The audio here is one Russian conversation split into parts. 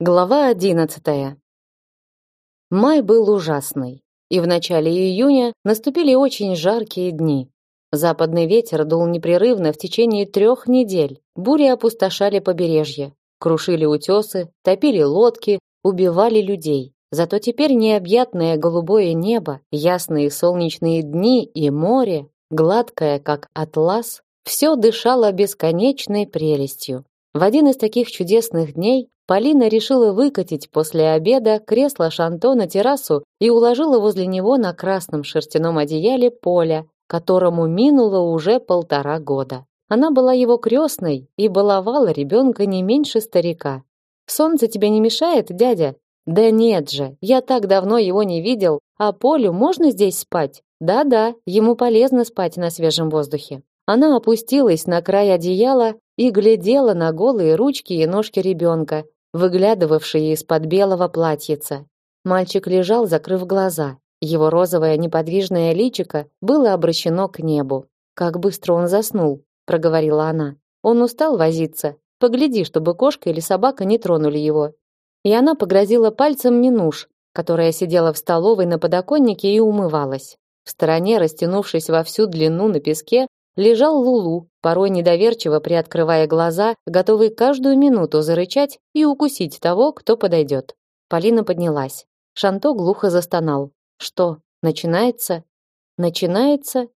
Глава одиннадцатая. Май был ужасный, и в начале июня наступили очень жаркие дни. Западный ветер дул непрерывно в течение трех недель. Бури опустошали побережье, крушили утесы, топили лодки, убивали людей. Зато теперь необъятное голубое небо, ясные солнечные дни и море, гладкое как атлас, все дышало бесконечной прелестью. В один из таких чудесных дней Полина решила выкатить после обеда кресло Шанто на террасу и уложила возле него на красном шерстяном одеяле Поля, которому минуло уже полтора года. Она была его крестной и баловала ребенка не меньше старика. «Солнце тебе не мешает, дядя?» «Да нет же, я так давно его не видел, а Полю можно здесь спать?» «Да-да, ему полезно спать на свежем воздухе». Она опустилась на край одеяла и глядела на голые ручки и ножки ребенка, выглядывавшие из-под белого платьица. Мальчик лежал, закрыв глаза. Его розовое неподвижное личико было обращено к небу. Как быстро он заснул, проговорила она. Он устал возиться. Погляди, чтобы кошка или собака не тронули его. И она погрозила пальцем Минуш, которая сидела в столовой на подоконнике и умывалась. В стороне, растянувшись во всю длину на песке, лежал Лулу, порой недоверчиво приоткрывая глаза, готовый каждую минуту зарычать и укусить того, кто подойдет. Полина поднялась. Шанто глухо застонал. Что, начинается? Начинается?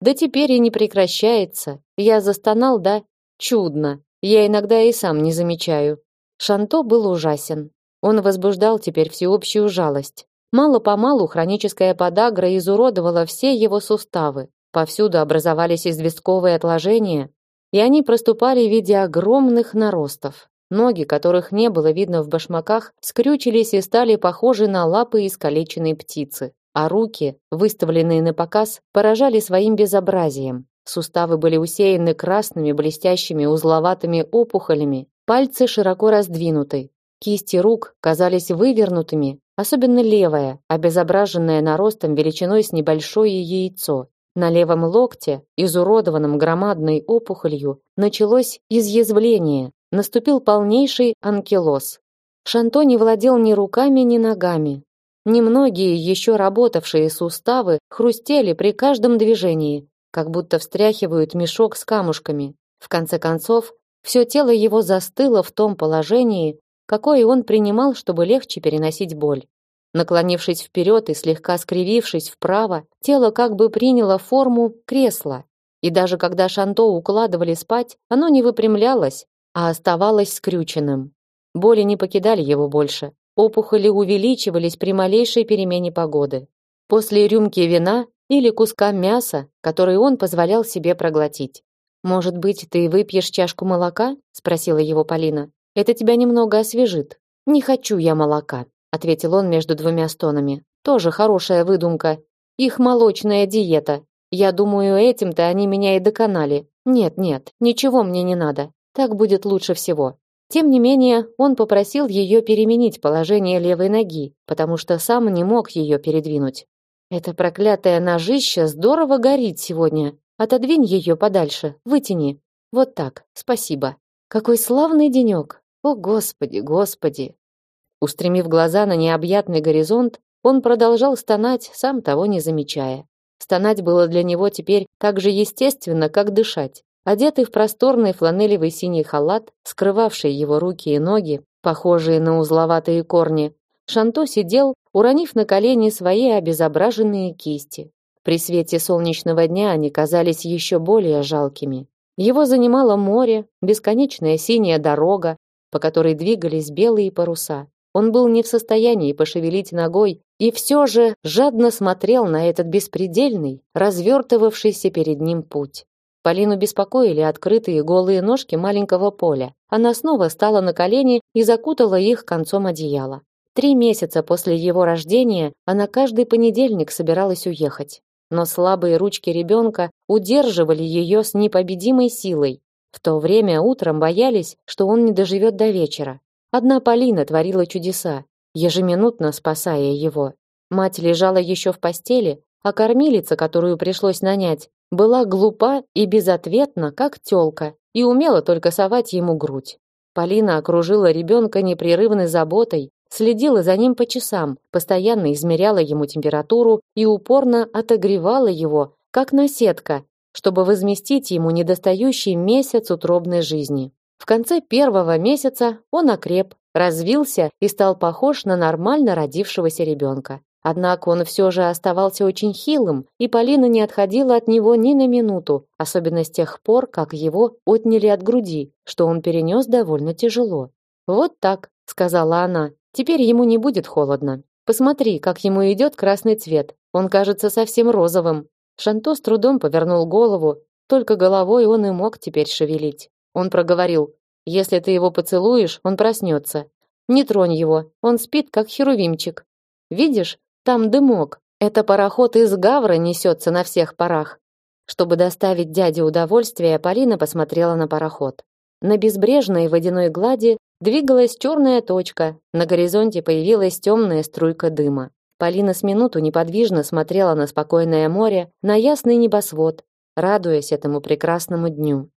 Да теперь и не прекращается. Я застонал, да? Чудно. Я иногда и сам не замечаю. Шанто был ужасен. Он возбуждал теперь всеобщую жалость. Мало-помалу хроническая подагра изуродовала все его суставы. Повсюду образовались известковые отложения, и они проступали в виде огромных наростов. Ноги, которых не было видно в башмаках, скрючились и стали похожи на лапы искалеченной птицы, а руки, выставленные на показ, поражали своим безобразием. Суставы были усеяны красными блестящими узловатыми опухолями, пальцы широко раздвинуты, кисти рук казались вывернутыми, особенно левая, обезображенная наростом величиной с небольшое яйцо, на левом локте, изуродованном громадной опухолью, началось изъязвление, наступил полнейший анкилоз. Шанто не владел ни руками, ни ногами. Немногие еще работавшие суставы хрустели при каждом движении, как будто встряхивают мешок с камушками. В конце концов, все тело его застыло в том положении, какое он принимал, чтобы легче переносить боль. Наклонившись вперед и слегка скривившись вправо, тело как бы приняло форму кресла. И даже когда Шанто укладывали спать, оно не выпрямлялось, а оставалось скрюченным. Боли не покидали его больше. Опухоли увеличивались при малейшей перемене погоды. После рюмки вина или куска мяса, который он позволял себе проглотить. «Может быть, ты выпьешь чашку молока?» – спросила его Полина. «Это тебя немного освежит». «Не хочу я молока», ответил он между двумя стонами. Тоже хорошая выдумка. Их молочная диета. Я думаю, этим-то они меня и доконали. Нет, нет, ничего мне не надо. Так будет лучше всего. Тем не менее, он попросил ее переменить положение левой ноги, потому что сам не мог ее передвинуть. Это проклятая ножище здорово горит сегодня. Отодвинь ее подальше, вытяни. Вот так. Спасибо. Какой славный денек. О, господи, господи. Устремив глаза на необъятный горизонт, он продолжал стонать, сам того не замечая. Стонать было для него теперь так же естественно, как дышать. Одетый в просторный фланелевый синий халат, скрывавший его руки и ноги, похожие на узловатые корни, Шанто сидел, уронив на колени свои обезображенные кисти. При свете солнечного дня они казались еще более жалкими. Его занимало море, бесконечная синяя дорога, по которой двигались белые паруса. Он был не в состоянии пошевелить ногой и все же жадно смотрел на этот беспредельный, развертывавшийся перед ним путь. Полину беспокоили открытые голые ножки маленького поля. Она снова стала на колени и закутала их концом одеяла. Три месяца после его рождения она каждый понедельник собиралась уехать. Но слабые ручки ребенка удерживали ее с непобедимой силой. В то время утром боялись, что он не доживет до вечера. Одна Полина творила чудеса, ежеминутно спасая его. Мать лежала еще в постели, а кормилица, которую пришлось нанять, была глупа и безответна, как тёлка, и умела только совать ему грудь. Полина окружила ребенка непрерывной заботой, следила за ним по часам, постоянно измеряла ему температуру и упорно отогревала его, как наседка, чтобы возместить ему недостающий месяц утробной жизни. В конце первого месяца он окреп, развился и стал похож на нормально родившегося ребенка. Однако он все же оставался очень хилым, и Полина не отходила от него ни на минуту, особенно с тех пор, как его отняли от груди, что он перенес довольно тяжело. «Вот так», — сказала она, — «теперь ему не будет холодно. Посмотри, как ему идет красный цвет. Он кажется совсем розовым». Шанто с трудом повернул голову, только головой он и мог теперь шевелить. Он проговорил, «Если ты его поцелуешь, он проснется. Не тронь его, он спит, как херувимчик. Видишь, там дымок. Это пароход из Гавра несется на всех парах. Чтобы доставить дяде удовольствие, Полина посмотрела на пароход. На безбрежной водяной глади двигалась черная точка. На горизонте появилась темная струйка дыма. Полина с минуту неподвижно смотрела на спокойное море, на ясный небосвод, радуясь этому прекрасному дню.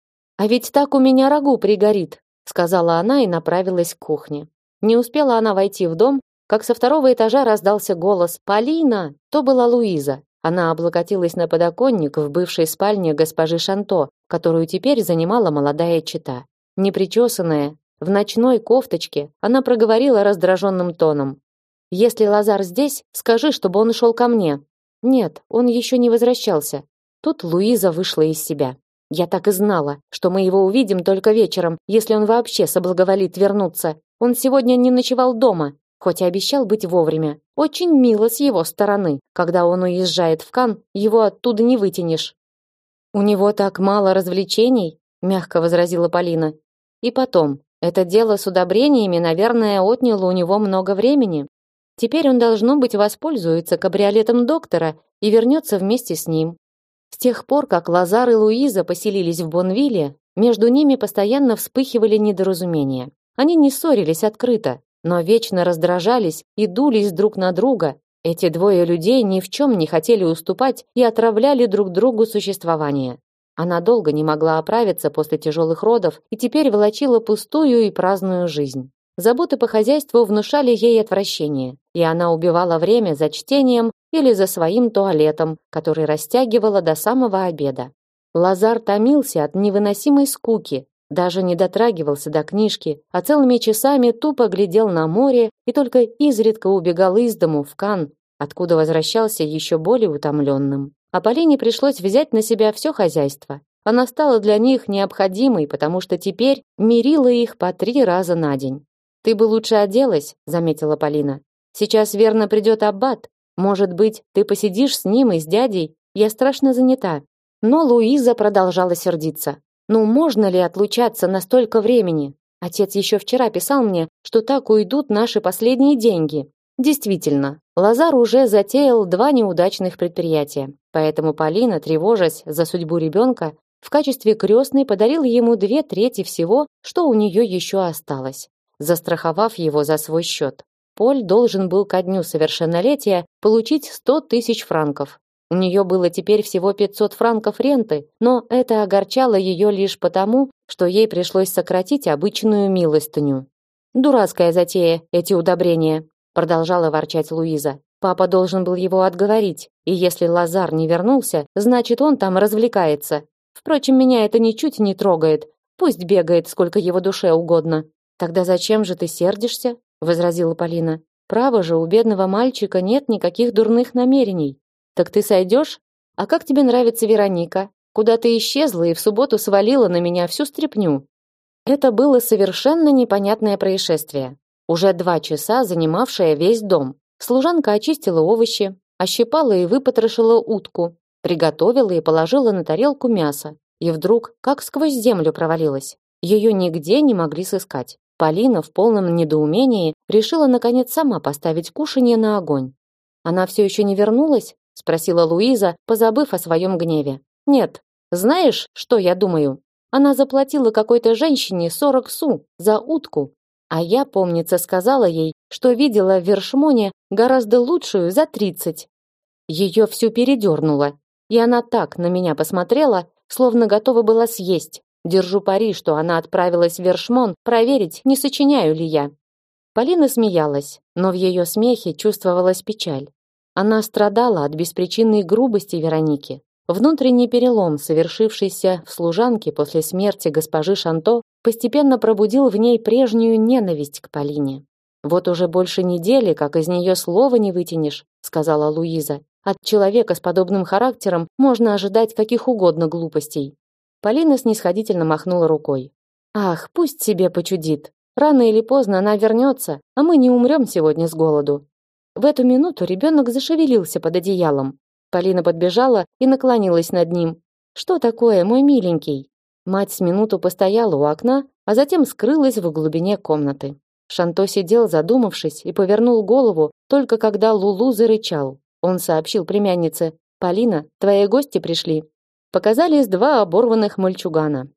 А ведь так у меня рагу пригорит, сказала она и направилась к кухне. Не успела она войти в дом, как со второго этажа раздался голос «Полина!» То была Луиза. Она облокотилась на подоконник в бывшей спальне госпожи Шанто, которую теперь занимала молодая чита. Непричесанная, в ночной кофточке, она проговорила раздраженным тоном. «Если Лазар здесь, скажи, чтобы он шел ко мне». «Нет, он еще не возвращался». Тут Луиза вышла из себя. «Я так и знала, что мы его увидим только вечером, если он вообще соблаговолит вернуться. Он сегодня не ночевал дома, хоть и обещал быть вовремя. Очень мило с его стороны. Когда он уезжает в Кан, его оттуда не вытянешь. У него так мало развлечений, мягко возразила Полина. И потом, это дело с удобрениями, наверное, отняло у него много времени. Теперь он должно быть воспользуется кабриолетом доктора и вернется вместе с ним. С тех пор, как Лазар и Луиза поселились в Бонвилле, между ними постоянно вспыхивали недоразумения. Они не ссорились открыто, но вечно раздражались и дулись друг на друга. Эти двое людей ни в чем не хотели уступать и отравляли друг другу существование. Она долго не могла оправиться после тяжелых родов и теперь волочила пустую и праздную жизнь. Заботы по хозяйству внушали ей отвращение, и она убивала время за чтением или за своим туалетом, который растягивала до самого обеда. Лазар томился от невыносимой скуки, даже не дотрагивался до книжки, а целыми часами тупо глядел на море и только изредка убегал из дому в Кан, откуда возвращался еще более утомленным. А Полине пришлось взять на себя все хозяйство. Она стала для них необходимой, потому что теперь мирила их по три раза на день. «Ты бы лучше оделась», — заметила Полина. «Сейчас верно придет аббат. Может быть, ты посидишь с ним и с дядей? Я страшно занята». Но Луиза продолжала сердиться. Ну, можно ли отлучаться на столько времени? Отец еще вчера писал мне, что так уйдут наши последние деньги. Действительно, Лазар уже затеял два неудачных предприятия. Поэтому Полина, тревожась за судьбу ребенка, в качестве крестной подарил ему две трети всего, что у нее еще осталось, застраховав его за свой счет. Поль должен был ко дню совершеннолетия получить 100 тысяч франков, у нее было теперь всего 500 франков ренты, но это огорчало ее лишь потому, что ей пришлось сократить обычную милостыню. «Дурацкая затея, эти удобрения», продолжала ворчать Луиза. Папа должен был его отговорить, и если Лазар не вернулся, значит, он там развлекается. Впрочем, меня это ничуть не трогает. Пусть бегает, сколько его душе угодно. Тогда зачем же ты сердишься? Возразила Полина. Право же, у бедного мальчика нет никаких дурных намерений. Так ты сойдешь? А как тебе нравится Вероника? Куда ты исчезла и в субботу свалила на меня всю стряпню? Это было совершенно непонятное происшествие. Уже два часа занимавшее весь дом. Служанка очистила овощи, ощипала и выпотрошила утку, приготовила и положила на тарелку мясо. И вдруг, как сквозь землю провалилась. Ее нигде не могли сыскать. Полина в полном недоумении решила наконец сама поставить кушанье на огонь. Она все еще не вернулась? спросила Луиза, позабыв о своем гневе. Нет. Знаешь, что я думаю? Она заплатила какой-то женщине 40 су за утку, а я, помнится, сказала ей, что видела в Вершмоне гораздо лучшую за 30. Ее всю передернуло, и она так на меня посмотрела, словно готова была съесть. Держу пари, что она отправилась в Вершмон проверить, не сочиняю ли я. Полина смеялась, но в ее смехе чувствовалась печаль. Она страдала от беспричинной грубости Вероники. Внутренний перелом, совершившийся в служанке после смерти госпожи Шанто, постепенно пробудил в ней прежнюю ненависть к Полине. Вот уже больше недели, как из нее слова не вытянешь, сказала Луиза. От человека с подобным характером можно ожидать каких угодно глупостей. Полина снисходительно махнула рукой. Ах, пусть себе почудит. Рано или поздно она вернется, а мы не умрем сегодня с голоду. В эту минуту ребенок зашевелился под одеялом. Полина подбежала и наклонилась над ним. Что такое, мой миленький? Мать с минуту постояла у окна, а затем скрылась в глубине комнаты. Шанто сидел, задумавшись, и повернул голову, только когда Лулу зарычал. Он сообщил племяннице: "Полина, твои гости пришли". Показались два оборванных мальчугана.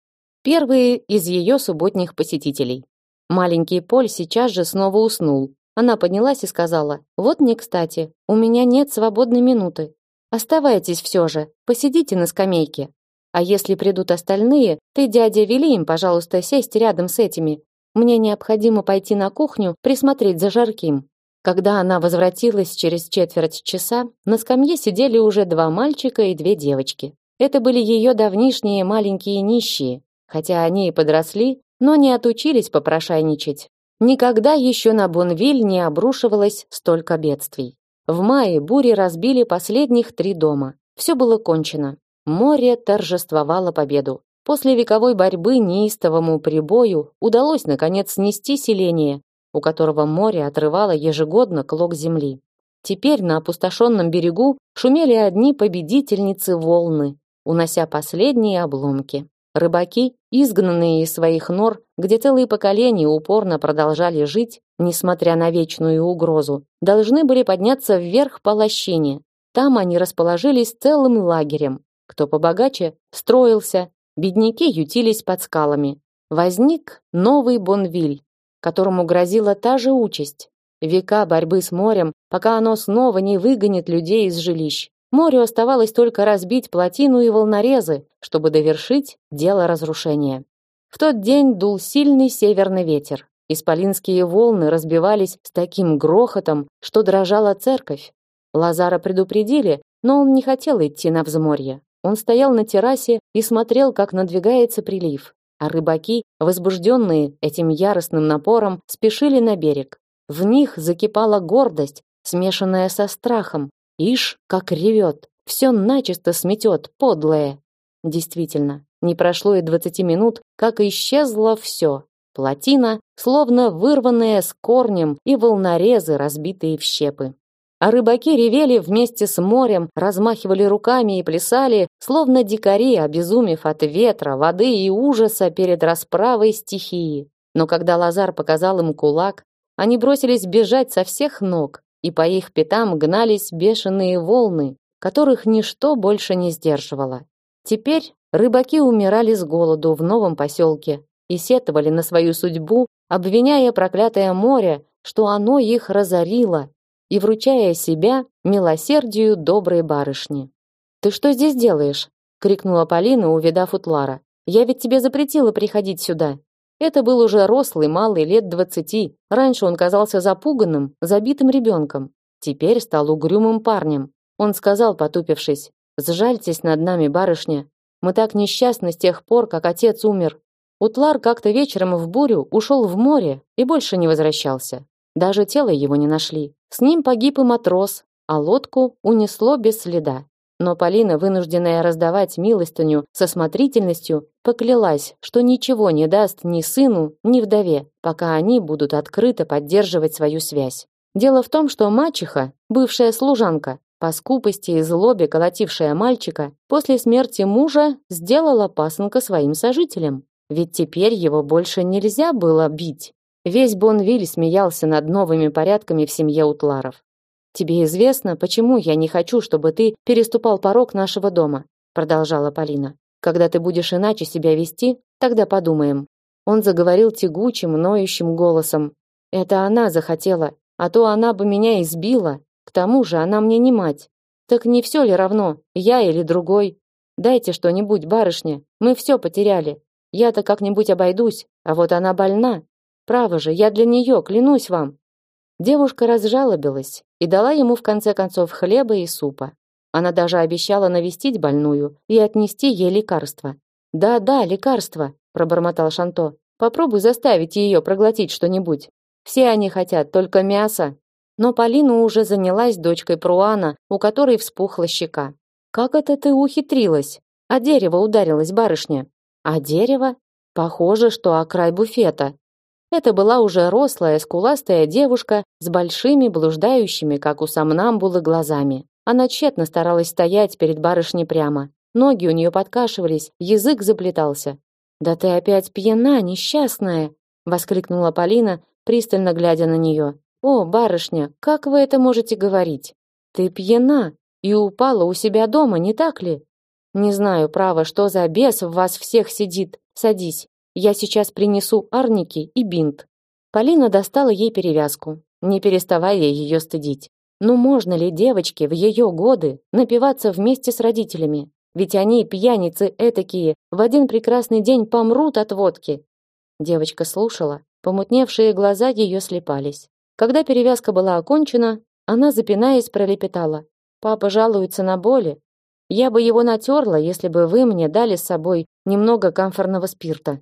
Первые из ее субботних посетителей. Маленький Поль сейчас же снова уснул. Она поднялась и сказала: "Вот не кстати. У меня нет свободной минуты. Оставайтесь все же, посидите на скамейке. А если придут остальные, ты, дядя, вели им, пожалуйста, сесть рядом с этими. Мне необходимо пойти на кухню, присмотреть за жарким. Когда она возвратилась через четверть часа, на скамье сидели уже два мальчика и две девочки. Это были ее давнишние маленькие нищие, хотя они и подросли, но не отучились попрошайничать. Никогда еще на Бонвиль не обрушивалось столько бедствий. В мае бури разбили последних три дома. Все было кончено. Море торжествовало победу. После вековой борьбы неистовому прибою удалось наконец снести селение, у которого море отрывало ежегодно клок земли. Теперь на опустошенном берегу шумели одни победительницы волны, унося последние обломки. Рыбаки, изгнанные из своих нор, где целые поколения упорно продолжали жить, несмотря на вечную угрозу, должны были подняться вверх по лощине. Там они расположились целым лагерем. Кто побогаче, строился, Бедняки ютились под скалами. Возник новый Бонвиль, которому грозила та же участь. Века борьбы с морем, пока оно снова не выгонит людей из жилищ. Морю оставалось только разбить плотину и волнорезы, чтобы довершить дело разрушения. В тот день дул сильный северный ветер. Исполинские волны разбивались с таким грохотом, что дрожала церковь. Лазара предупредили, но он не хотел идти на взморье. Он стоял на террасе и смотрел, как надвигается прилив, а рыбаки, возбужденные этим яростным напором, спешили на берег. В них закипала гордость, смешанная со страхом. Ишь, как ревет, все начисто сметет, подлое. Действительно, не прошло и двадцати минут, как исчезло все. Плотина, словно вырванная с корнем, и волнорезы, разбитые в щепы а рыбаки ревели вместе с морем, размахивали руками и плясали, словно дикари, обезумев от ветра, воды и ужаса перед расправой стихии. Но когда Лазар показал им кулак, они бросились бежать со всех ног, и по их пятам гнались бешеные волны, которых ничто больше не сдерживало. Теперь рыбаки умирали с голоду в новом поселке и сетовали на свою судьбу, обвиняя проклятое море, что оно их разорило и вручая себя милосердию доброй барышни. «Ты что здесь делаешь?» — крикнула Полина, увидав Утлара. «Я ведь тебе запретила приходить сюда». Это был уже рослый, малый, лет двадцати. Раньше он казался запуганным, забитым ребенком. Теперь стал угрюмым парнем. Он сказал, потупившись, «Сжальтесь над нами, барышня. Мы так несчастны с тех пор, как отец умер». Утлар как-то вечером в бурю ушел в море и больше не возвращался. Даже тело его не нашли. С ним погиб и матрос, а лодку унесло без следа. Но Полина, вынужденная раздавать милостыню со смотрительностью, поклялась, что ничего не даст ни сыну, ни вдове, пока они будут открыто поддерживать свою связь. Дело в том, что мачеха, бывшая служанка, по скупости и злобе колотившая мальчика, после смерти мужа сделала пасынка своим сожителем. Ведь теперь его больше нельзя было бить. Весь Бонвиль смеялся над новыми порядками в семье Утларов. Тебе известно, почему я не хочу, чтобы ты переступал порог нашего дома, продолжала Полина. Когда ты будешь иначе себя вести, тогда подумаем. Он заговорил тягучим, ноющим голосом. Это она захотела, а то она бы меня избила. К тому же она мне не мать. Так не все ли равно, я или другой? Дайте что-нибудь, барышня. Мы все потеряли. Я-то как-нибудь обойдусь, а вот она больна. Право же, я для нее, клянусь вам. Девушка разжалобилась и дала ему в конце концов хлеба и супа. Она даже обещала навестить больную и отнести ей лекарство. «Да-да, лекарство», – пробормотал Шанто. «Попробуй заставить ее проглотить что-нибудь. Все они хотят только мяса». Но Полина уже занялась дочкой Пруана, у которой вспухла щека. «Как это ты ухитрилась? А дерево ударилось, барышня?» «А дерево?» «Похоже, что о край буфета». Это была уже рослая, скуластая девушка с большими, блуждающими, как у сомнамбулы, глазами. Она тщетно старалась стоять перед барышней прямо. Ноги у нее подкашивались, язык заплетался. «Да ты опять пьяна, несчастная!» — воскликнула Полина, пристально глядя на нее. «О, барышня, как вы это можете говорить? Ты пьяна и упала у себя дома, не так ли? Не знаю, право, что за бес в вас всех сидит. Садись, я сейчас принесу арники и бинт». Полина достала ей перевязку, не переставая ее стыдить. Ну можно ли девочке в ее годы напиваться вместе с родителями? Ведь они, пьяницы этакие, в один прекрасный день помрут от водки. Девочка слушала, помутневшие глаза ее слепались. Когда перевязка была окончена, она, запинаясь, пролепетала. «Папа жалуется на боли. Я бы его натерла, если бы вы мне дали с собой немного камфорного спирта».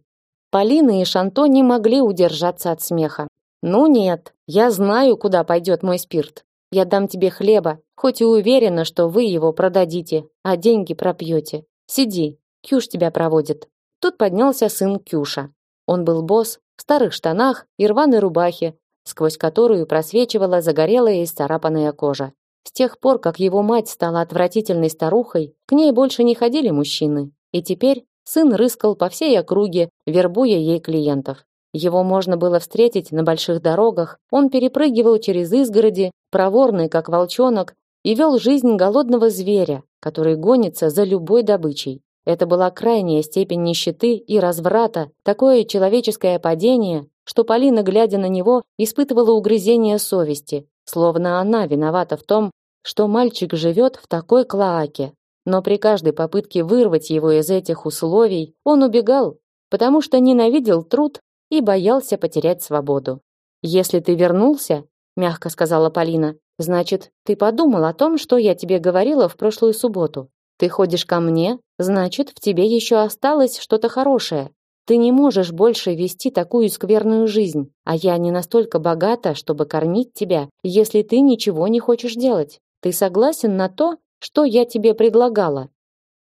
Полина и Шанто не могли удержаться от смеха. «Ну нет, я знаю, куда пойдет мой спирт. Я дам тебе хлеба, хоть и уверена, что вы его продадите, а деньги пропьете. Сиди, Кюш тебя проводит. Тут поднялся сын Кюша. Он был босс, в старых штанах и рваной рубахе, сквозь которую просвечивала загорелая и исцарапанная кожа. С тех пор, как его мать стала отвратительной старухой, к ней больше не ходили мужчины. И теперь сын рыскал по всей округе, вербуя ей клиентов. Его можно было встретить на больших дорогах, он перепрыгивал через изгороди, проворный, как волчонок, и вел жизнь голодного зверя, который гонится за любой добычей. Это была крайняя степень нищеты и разврата, такое человеческое падение, что Полина, глядя на него, испытывала угрызение совести, словно она виновата в том, что мальчик живет в такой клоаке. Но при каждой попытке вырвать его из этих условий, он убегал, потому что ненавидел труд и боялся потерять свободу. Если ты вернулся, мягко сказала Полина, значит, ты подумал о том, что я тебе говорила в прошлую субботу. Ты ходишь ко мне, значит, в тебе еще осталось что-то хорошее. Ты не можешь больше вести такую скверную жизнь, а я не настолько богата, чтобы кормить тебя, если ты ничего не хочешь делать. Ты согласен на то, что я тебе предлагала?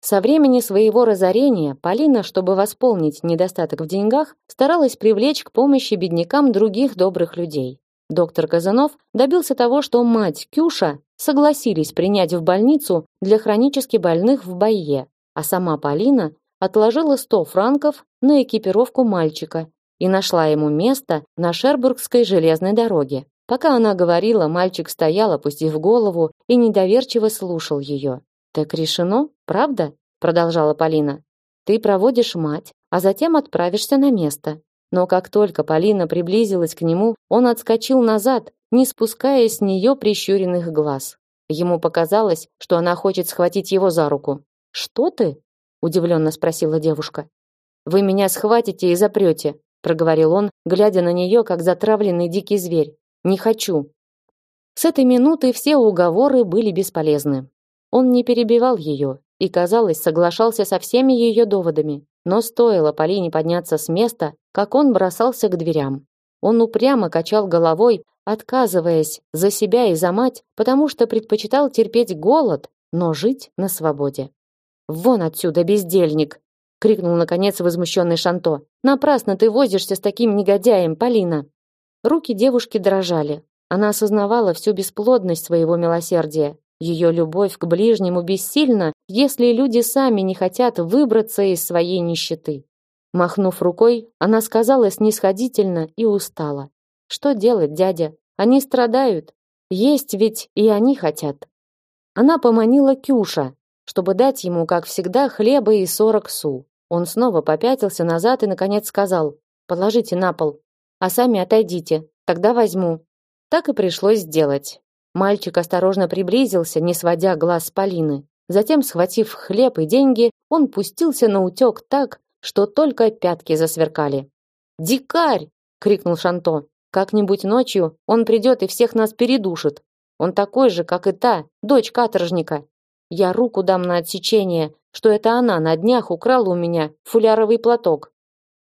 Со времени своего разорения Полина, чтобы восполнить недостаток в деньгах, старалась привлечь к помощи беднякам других добрых людей. Доктор Казанов добился того, что мать Кюша согласились принять в больницу для хронически больных в Байе, а сама Полина отложила 100 франков на экипировку мальчика и нашла ему место на Шербургской железной дороге. Пока она говорила, мальчик стоял, опустив голову, и недоверчиво слушал ее. Так решено, правда? продолжала Полина. Ты проводишь мать, а затем отправишься на место. Но как только Полина приблизилась к нему, он отскочил назад, не спуская с нее прищуренных глаз. Ему показалось, что она хочет схватить его за руку. "Что ты?" удивленно спросила девушка. "Вы меня схватите и запрете», проговорил он, глядя на нее как затравленный дикий зверь. "Не хочу". С этой минуты все уговоры были бесполезны. Он не перебивал ее и, казалось, соглашался со всеми ее доводами. Но стоило Полине подняться с места, как он бросался к дверям. Он упрямо качал головой, отказываясь за себя и за мать, потому что предпочитал терпеть голод, но жить на свободе. «Вон отсюда, бездельник!» — крикнул, наконец, возмущенный Шанто. «Напрасно ты возишься с таким негодяем, Полина!» Руки девушки дрожали. Она осознавала всю бесплодность своего милосердия. Ее любовь к ближнему бессильна, если люди сами не хотят выбраться из своей нищеты. Махнув рукой, она сказала снисходительно и устала. Что делать, дядя? Они страдают. Есть ведь и они хотят. Она поманила Кюша, чтобы дать ему, как всегда, хлеба и сорок су. Он снова попятился назад и наконец сказал: "Положите на пол, а сами отойдите, тогда возьму". Так и пришлось сделать. Мальчик осторожно приблизился, не сводя глаз с Полины. Затем, схватив хлеб и деньги, он пустился на утек так, что только пятки засверкали. «Дикарь!» — крикнул Шанто. «Как-нибудь ночью он придет и всех нас передушит. Он такой же, как и та, дочь каторжника. Я руку дам на отсечение, что это она на днях украла у меня фуляровый платок».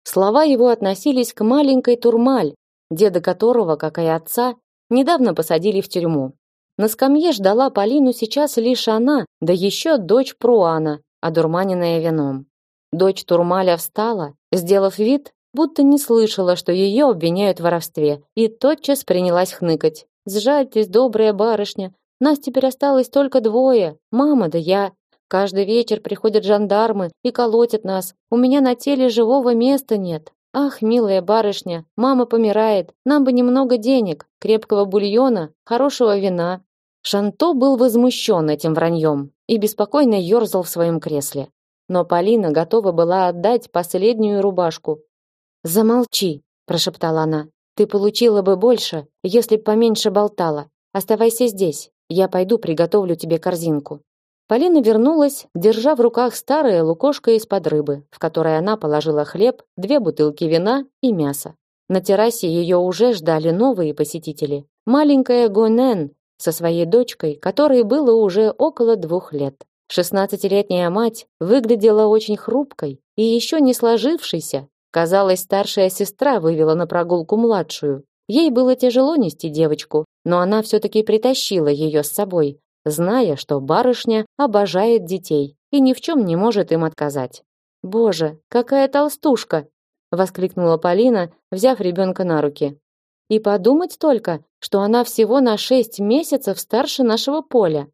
Слова его относились к маленькой Турмаль, деда которого, как и отца, недавно посадили в тюрьму. На скамье ждала Полину сейчас лишь она, да еще дочь Пруана, одурманенная вином. Дочь Турмаля встала, сделав вид, будто не слышала, что ее обвиняют в воровстве, и тотчас принялась хныкать. «Сжальтесь, добрая барышня, нас теперь осталось только двое, мама да я. Каждый вечер приходят жандармы и колотят нас, у меня на теле живого места нет. Ах, милая барышня, мама помирает, нам бы немного денег, крепкого бульона, хорошего вина. Шанто был возмущен этим враньем и беспокойно ерзал в своем кресле. Но Полина готова была отдать последнюю рубашку. «Замолчи», – прошептала она. «Ты получила бы больше, если б поменьше болтала. Оставайся здесь, я пойду приготовлю тебе корзинку». Полина вернулась, держа в руках старое лукошко из-под рыбы, в которое она положила хлеб, две бутылки вина и мясо. На террасе ее уже ждали новые посетители. Маленькая Гонен со своей дочкой, которой было уже около двух лет. Шестнадцатилетняя мать выглядела очень хрупкой и еще не сложившейся. Казалось, старшая сестра вывела на прогулку младшую. Ей было тяжело нести девочку, но она все-таки притащила ее с собой, зная, что барышня обожает детей и ни в чем не может им отказать. «Боже, какая толстушка!» — воскликнула Полина, взяв ребенка на руки. И подумать только, что она всего на шесть месяцев старше нашего поля.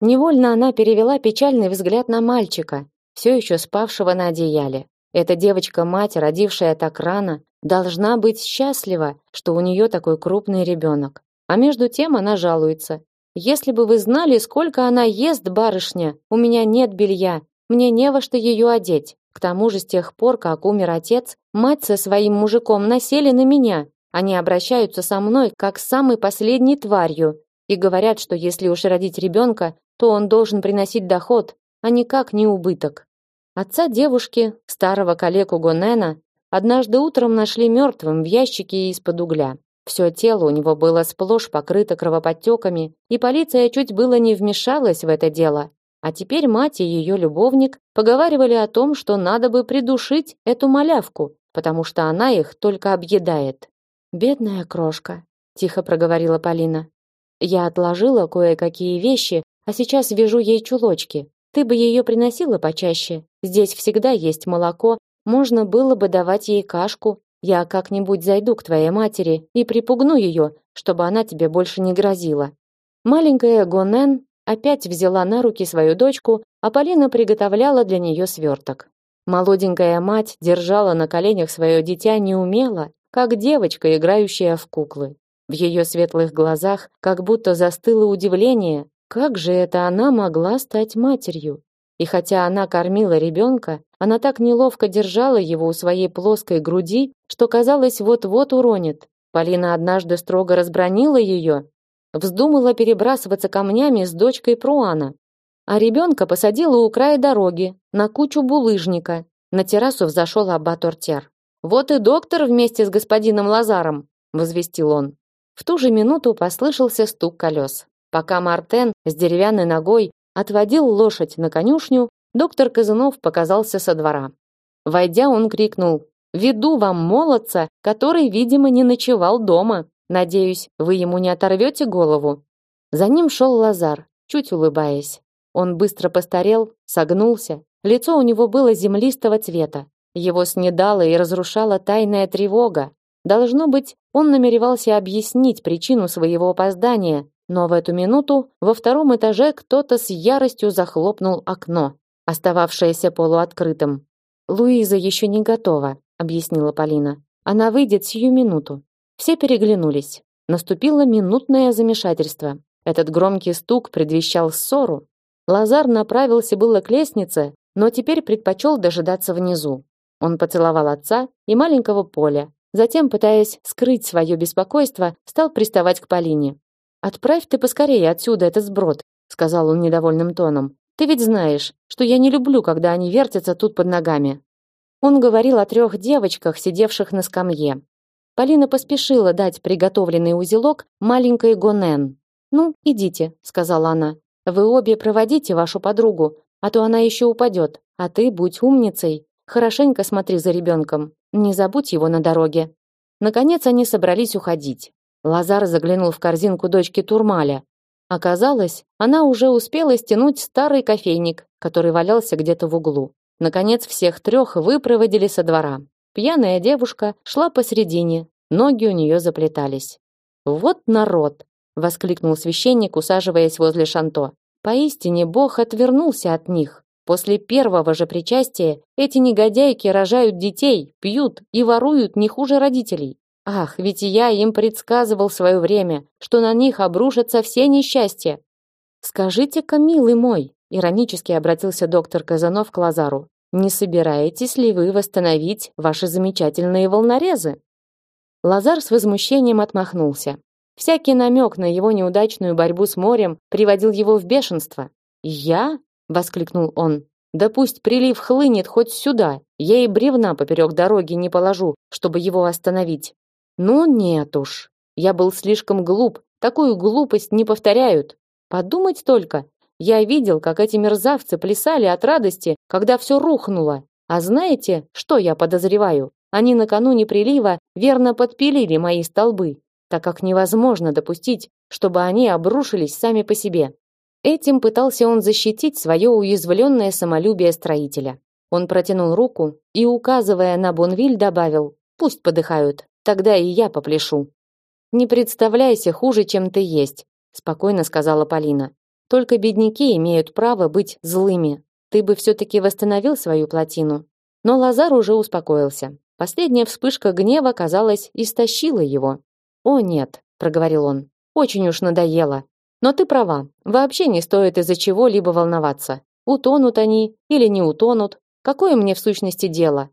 Невольно она перевела печальный взгляд на мальчика, все еще спавшего на одеяле. Эта девочка-мать, родившая так рано, должна быть счастлива, что у нее такой крупный ребенок. А между тем она жалуется. «Если бы вы знали, сколько она ест, барышня, у меня нет белья, мне не во что ее одеть. К тому же с тех пор, как умер отец, мать со своим мужиком насели на меня, они обращаются со мной как с самой последней тварью и говорят, что если уж родить ребенка, то он должен приносить доход, а никак не убыток. Отца девушки, старого калеку Гонена, однажды утром нашли мертвым в ящике из-под угля. Все тело у него было сплошь покрыто кровоподтеками, и полиция чуть было не вмешалась в это дело. А теперь мать и ее любовник поговаривали о том, что надо бы придушить эту малявку, потому что она их только объедает. Бедная крошка, тихо проговорила Полина. Я отложила кое-какие вещи, а сейчас вяжу ей чулочки. Ты бы ее приносила почаще. Здесь всегда есть молоко, можно было бы давать ей кашку. Я как-нибудь зайду к твоей матери и припугну ее, чтобы она тебе больше не грозила. Маленькая Гонен опять взяла на руки свою дочку, а Полина приготовляла для нее сверток. Молоденькая мать держала на коленях свое дитя неумело, как девочка, играющая в куклы. В ее светлых глазах как будто застыло удивление, как же это она могла стать матерью? И хотя она кормила ребенка, она так неловко держала его у своей плоской груди, что казалось, вот-вот уронит. Полина однажды строго разбронила ее, вздумала перебрасываться камнями с дочкой Пруана, а ребенка посадила у края дороги, на кучу булыжника. На террасу взошел аббат Ортер. Вот и доктор вместе с господином Лазаром, возвестил он. В ту же минуту послышался стук колес. Пока Мартен с деревянной ногой отводил лошадь на конюшню, доктор Казанов показался со двора. Войдя, он крикнул: "Веду вам молодца, который, видимо, не ночевал дома. Надеюсь, вы ему не оторвете голову". За ним шел Лазар, чуть улыбаясь. Он быстро постарел, согнулся, лицо у него было землистого цвета. Его снедала и разрушала тайная тревога. Должно быть, он намеревался объяснить причину своего опоздания, но в эту минуту во втором этаже кто-то с яростью захлопнул окно, остававшееся полуоткрытым. Луиза еще не готова, объяснила Полина. Она выйдет сию минуту. Все переглянулись. Наступило минутное замешательство. Этот громкий стук предвещал ссору. Лазар направился было к лестнице, но теперь предпочел дожидаться внизу. Он поцеловал отца и маленького Поля, затем, пытаясь скрыть свое беспокойство, стал приставать к Полине. «Отправь ты поскорее отсюда этот сброд», — сказал он недовольным тоном. «Ты ведь знаешь, что я не люблю, когда они вертятся тут под ногами». Он говорил о трех девочках, сидевших на скамье. Полина поспешила дать приготовленный узелок маленькой Гонен. «Ну, идите», — сказала она. «Вы обе проводите вашу подругу, а то она еще упадет. А ты будь умницей. Хорошенько смотри за ребенком. Не забудь его на дороге». Наконец они собрались уходить. Лазар заглянул в корзинку дочки Турмаля. Оказалось, она уже успела стянуть старый кофейник, который валялся где-то в углу. Наконец всех трех выпроводили со двора. Пьяная девушка шла посредине, ноги у нее заплетались. «Вот народ!» — воскликнул священник, усаживаясь возле Шанто. «Поистине Бог отвернулся от них. После первого же причастия эти негодяйки рожают детей, пьют и воруют не хуже родителей. Ах, ведь я им предсказывал свое время, что на них обрушатся все несчастья. Скажите-ка, милый мой, иронически обратился доктор Казанов к Лазару. Не собираетесь ли вы восстановить ваши замечательные волнорезы? Лазар с возмущением отмахнулся. Всякий намек на его неудачную борьбу с морем приводил его в бешенство. "Я?" воскликнул он. "Да пусть прилив хлынет хоть сюда. Я и бревна поперек дороги не положу, чтобы его остановить. Ну нет уж. Я был слишком глуп. Такую глупость не повторяют. Подумать только, я видел, как эти мерзавцы плясали от радости, когда все рухнуло. А знаете, что я подозреваю? Они накануне прилива верно подпилили мои столбы, так как невозможно допустить, чтобы они обрушились сами по себе. Этим пытался он защитить свое уязвленное самолюбие строителя. Он протянул руку и, указывая на Бонвиль, добавил: "Пусть подыхают, тогда и я попляшу". Не представляйся хуже, чем ты есть, спокойно сказала Полина. Только бедняки имеют право быть злыми. Ты бы все таки восстановил свою плотину. Но Лазар уже успокоился. Последняя вспышка гнева, казалось, истощила его. "О нет", проговорил он. "Очень уж надоело. Но ты права. Вообще не стоит из-за чего-либо волноваться. Утонут они или не утонут, какое мне в сущности дело?"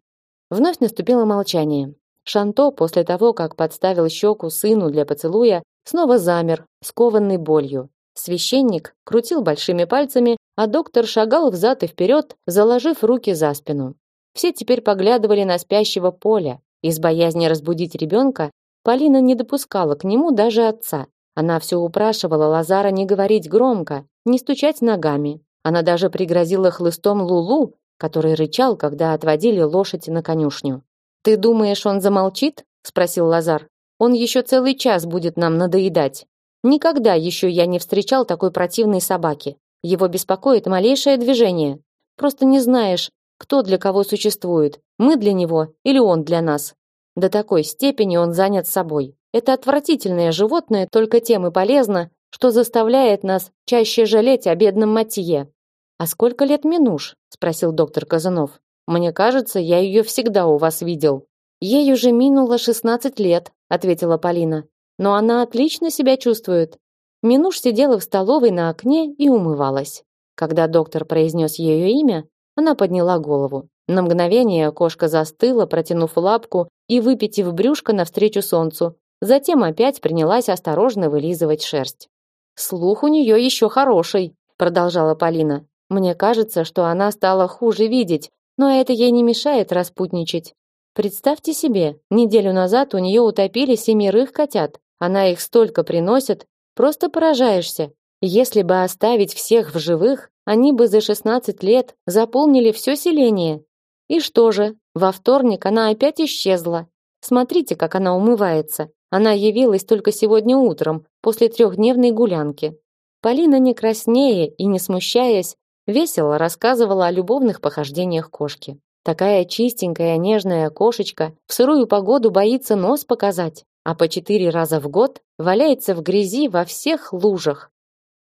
Вновь наступило молчание. Шанто после того, как подставил щеку сыну для поцелуя, снова замер, скованный болью. Священник крутил большими пальцами, а доктор шагал взад и вперед, заложив руки за спину. Все теперь поглядывали на спящего Поля. Из боязни разбудить ребенка Полина не допускала к нему даже отца. Она все упрашивала Лазара не говорить громко, не стучать ногами. Она даже пригрозила хлыстом Лулу, который рычал, когда отводили лошадь на конюшню. «Ты думаешь, он замолчит?» – спросил Лазар. «Он еще целый час будет нам надоедать». Никогда еще я не встречал такой противной собаки. Его беспокоит малейшее движение. Просто не знаешь, кто для кого существует, мы для него или он для нас. До такой степени он занят собой. Это отвратительное животное только тем и полезно, что заставляет нас чаще жалеть о бедном Матье. А сколько лет Минуш? спросил доктор Казанов. Мне кажется, я ее всегда у вас видел. Ей уже минуло шестнадцать лет, ответила Полина но она отлично себя чувствует. Минуш сидела в столовой на окне и умывалась. Когда доктор произнес ее имя, она подняла голову. На мгновение кошка застыла, протянув лапку и выпитив брюшко навстречу солнцу. Затем опять принялась осторожно вылизывать шерсть. Слух у нее еще хороший, продолжала Полина. Мне кажется, что она стала хуже видеть, но это ей не мешает распутничать. Представьте себе, неделю назад у нее утопили семерых котят. Она их столько приносит, просто поражаешься. Если бы оставить всех в живых, они бы за 16 лет заполнили все селение. И что же? Во вторник она опять исчезла. Смотрите, как она умывается. Она явилась только сегодня утром, после трехдневной гулянки. Полина не краснея и не смущаясь, весело рассказывала о любовных похождениях кошки. Такая чистенькая, нежная кошечка в сырую погоду боится нос показать а по четыре раза в год валяется в грязи во всех лужах.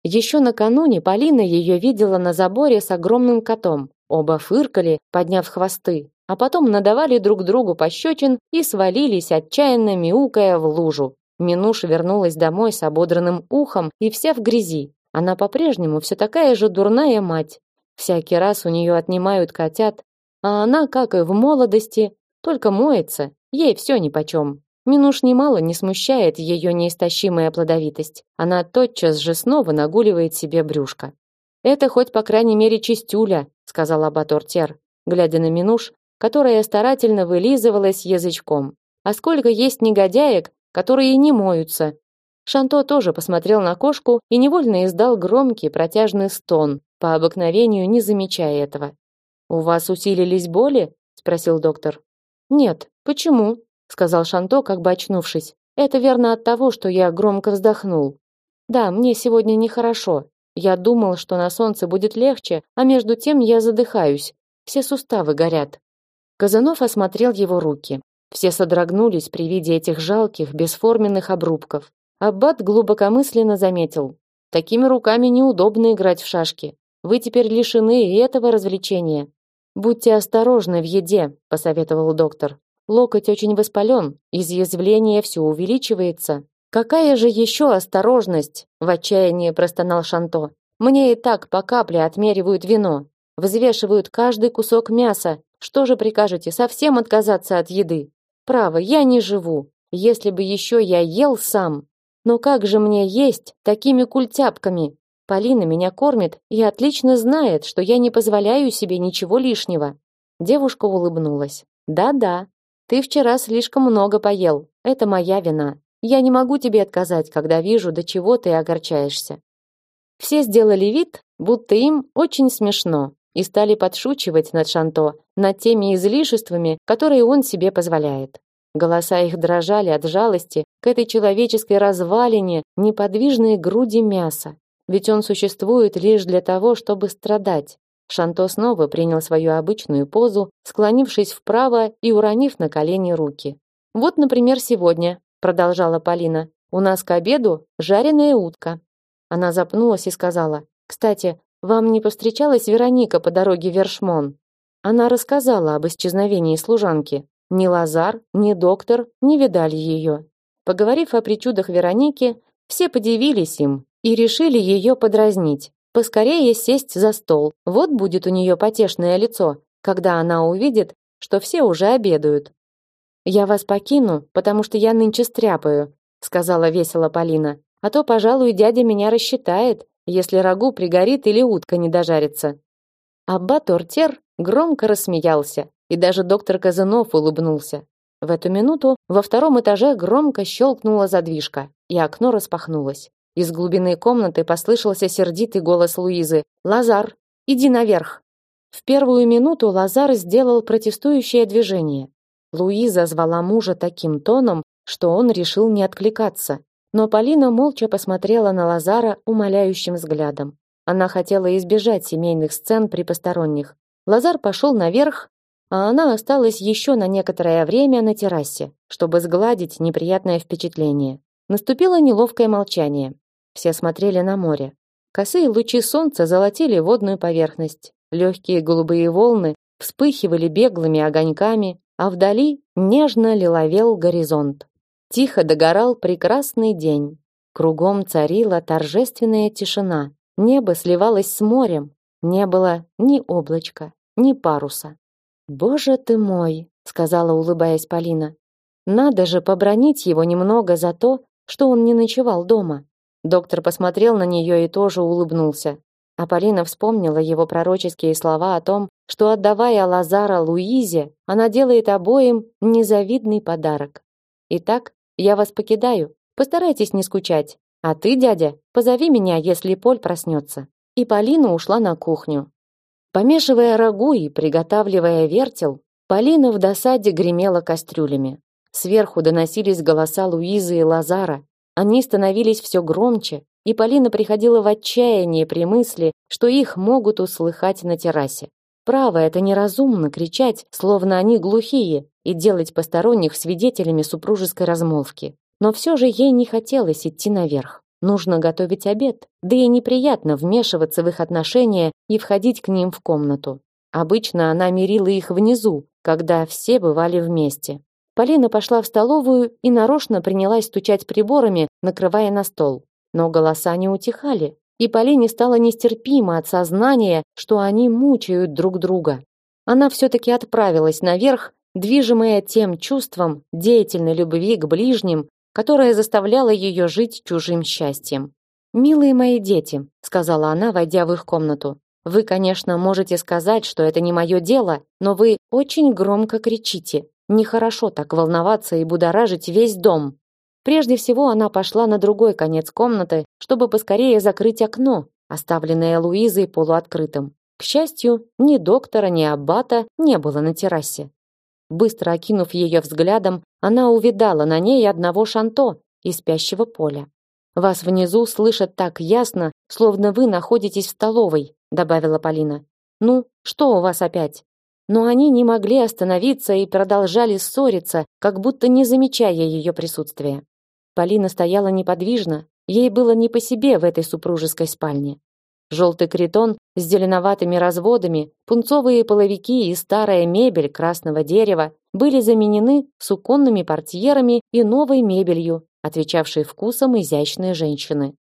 Еще накануне Полина ее видела на заборе с огромным котом. Оба фыркали, подняв хвосты, а потом надавали друг другу пощечин и свалились, отчаянно мяукая в лужу. Минуша вернулась домой с ободранным ухом и вся в грязи. Она по-прежнему все такая же дурная мать. Всякий раз у нее отнимают котят, а она, как и в молодости, только моется, ей все нипочем. Минуш немало не смущает ее неистощимая плодовитость. Она тотчас же снова нагуливает себе брюшко. Это хоть по крайней мере чистюля, сказал абатор глядя на Минуш, которая старательно вылизывалась язычком. А сколько есть негодяек, которые не моются. Шанто тоже посмотрел на кошку и невольно издал громкий протяжный стон, по обыкновению не замечая этого. У вас усилились боли? спросил доктор. Нет, почему? сказал Шанто, как бы очнувшись. Это верно от того, что я громко вздохнул. Да, мне сегодня нехорошо. Я думал, что на солнце будет легче, а между тем я задыхаюсь. Все суставы горят. Казанов осмотрел его руки. Все содрогнулись при виде этих жалких, бесформенных обрубков. Аббат глубокомысленно заметил: "Такими руками неудобно играть в шашки. Вы теперь лишены и этого развлечения. Будьте осторожны в еде", посоветовал доктор. "Локоть очень воспален, изъязвление все увеличивается". Какая же еще осторожность? в отчаянии простонал Шанто. Мне и так по капле отмеривают вино, взвешивают каждый кусок мяса. Что же прикажете, совсем отказаться от еды? Право, я не живу. Если бы еще я ел сам. Но как же мне есть такими культяпками? Полина меня кормит и отлично знает, что я не позволяю себе ничего лишнего. Девушка улыбнулась. Да-да. Ты вчера слишком много поел. Это моя вина. Я не могу тебе отказать, когда вижу, до чего ты огорчаешься. Все сделали вид, будто им очень смешно, и стали подшучивать над Шанто, над теми излишествами, которые он себе позволяет. Голоса их дрожали от жалости к этой человеческой развалине, неподвижной груди мяса. Ведь он существует лишь для того, чтобы страдать. Шанто снова принял свою обычную позу, склонившись вправо и уронив на колени руки. Вот, например, сегодня, продолжала Полина. У нас к обеду жареная утка. Она запнулась и сказала: "Кстати, вам не повстречалась Вероника по дороге в Вершмон?" Она рассказала об исчезновении служанки. Ни Лазар, ни доктор не видали ее. Поговорив о причудах Вероники, все подивились им и решили ее подразнить. Поскорее сесть за стол. Вот будет у нее потешное лицо, когда она увидит, что все уже обедают. Я вас покину, потому что я нынче стряпаю, сказала весело Полина. А то, пожалуй, дядя меня рассчитает, если рагу пригорит или утка не дожарится. Аббат Ортер громко рассмеялся, и даже доктор Казанов улыбнулся. В эту минуту во втором этаже громко щелкнула задвижка, и окно распахнулось. Из глубины комнаты послышался сердитый голос Луизы: "Лазар, иди наверх". В первую минуту Лазар сделал протестующее движение. Луиза звала мужа таким тоном, что он решил не откликаться. Но Полина молча посмотрела на Лазара умоляющим взглядом. Она хотела избежать семейных сцен при посторонних. Лазар пошел наверх, а она осталась еще на некоторое время на террасе, чтобы сгладить неприятное впечатление. Наступило неловкое молчание. Все смотрели на море. Косые лучи солнца золотили водную поверхность. Легкие голубые волны вспыхивали беглыми огоньками, а вдали нежно лиловел горизонт. Тихо догорал прекрасный день. Кругом царила торжественная тишина. Небо сливалось с морем. Не было ни облачка, ни паруса. «Боже ты мой!» — сказала, улыбаясь Полина. «Надо же побронить его немного за то, что он не ночевал дома». Доктор посмотрел на нее и тоже улыбнулся. А Полина вспомнила его пророческие слова о том, что отдавая Лазара Луизе, она делает обоим незавидный подарок. Итак, я вас покидаю. Постарайтесь не скучать. А ты, дядя, позови меня, если Поль проснется. И Полина ушла на кухню. Помешивая рагу и приготавливая вертел, Полина в досаде гремела кастрюлями. Сверху доносились голоса Луизы и Лазара. Они становились все громче, и Полина приходила в отчаяние при мысли, что их могут услыхать на террасе. Право, это неразумно кричать, словно они глухие, и делать посторонних свидетелями супружеской размолвки. Но все же ей не хотелось идти наверх. Нужно готовить обед, да и неприятно вмешиваться в их отношения и входить к ним в комнату. Обычно она мирила их внизу, когда все бывали вместе. Полина пошла в столовую и нарочно принялась стучать приборами, накрывая на стол. Но голоса не утихали, и Полине стало нестерпимо от сознания, что они мучают друг друга. Она все-таки отправилась наверх, движимая тем чувством деятельной любви к ближним, которое заставляло ее жить чужим счастьем. «Милые мои дети», — сказала она, войдя в их комнату, Вы, конечно, можете сказать, что это не мое дело, но вы очень громко кричите. Нехорошо так волноваться и будоражить весь дом. Прежде всего она пошла на другой конец комнаты, чтобы поскорее закрыть окно, оставленное Луизой полуоткрытым. К счастью, ни доктора, ни аббата не было на террасе. Быстро окинув ее взглядом, она увидала на ней одного шанто из спящего поля. Вас внизу слышат так ясно, словно вы находитесь в столовой, добавила Полина. Ну, что у вас опять? Но они не могли остановиться и продолжали ссориться, как будто не замечая ее присутствия. Полина стояла неподвижно, ей было не по себе в этой супружеской спальне. Желтый критон с зеленоватыми разводами, пунцовые половики и старая мебель красного дерева были заменены суконными портьерами и новой мебелью, отвечавшей вкусам изящной женщины.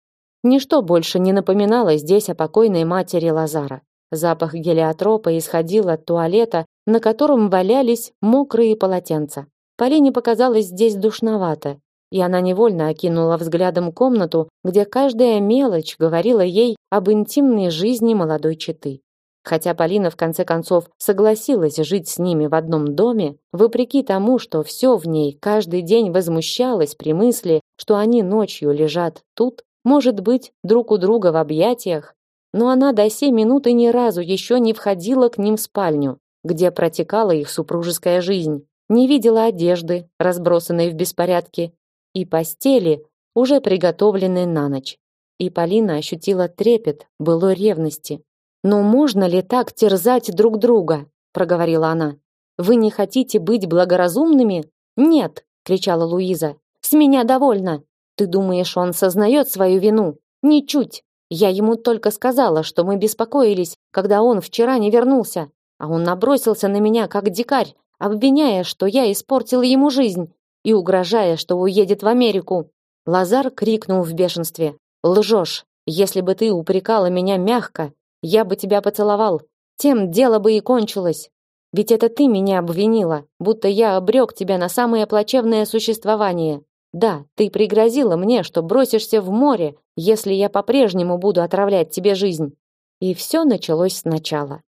Ничто больше не напоминало здесь о покойной матери Лазара. Запах гелиотропа исходил от туалета, на котором валялись мокрые полотенца. Полине показалось здесь душновато, и она невольно окинула взглядом комнату, где каждая мелочь говорила ей об интимной жизни молодой четы. Хотя Полина в конце концов согласилась жить с ними в одном доме, вопреки тому, что все в ней каждый день возмущалось при мысли, что они ночью лежат тут, может быть, друг у друга в объятиях, но она до сей минуты ни разу еще не входила к ним в спальню, где протекала их супружеская жизнь, не видела одежды, разбросанной в беспорядке, и постели, уже приготовленной на ночь. И Полина ощутила трепет былой ревности. «Но можно ли так терзать друг друга?» – проговорила она. «Вы не хотите быть благоразумными?» «Нет!» – кричала Луиза. «С меня довольно! Ты думаешь, он сознает свою вину? Ничуть! Я ему только сказала, что мы беспокоились, когда он вчера не вернулся, а он набросился на меня как дикарь, обвиняя, что я испортила ему жизнь и угрожая, что уедет в Америку. Лазар крикнул в бешенстве: "Лжешь! Если бы ты упрекала меня мягко, я бы тебя поцеловал. Тем дело бы и кончилось. Ведь это ты меня обвинила, будто я обрек тебя на самое плачевное существование. Да, ты пригрозила мне, что бросишься в море, если я по-прежнему буду отравлять тебе жизнь. И все началось сначала.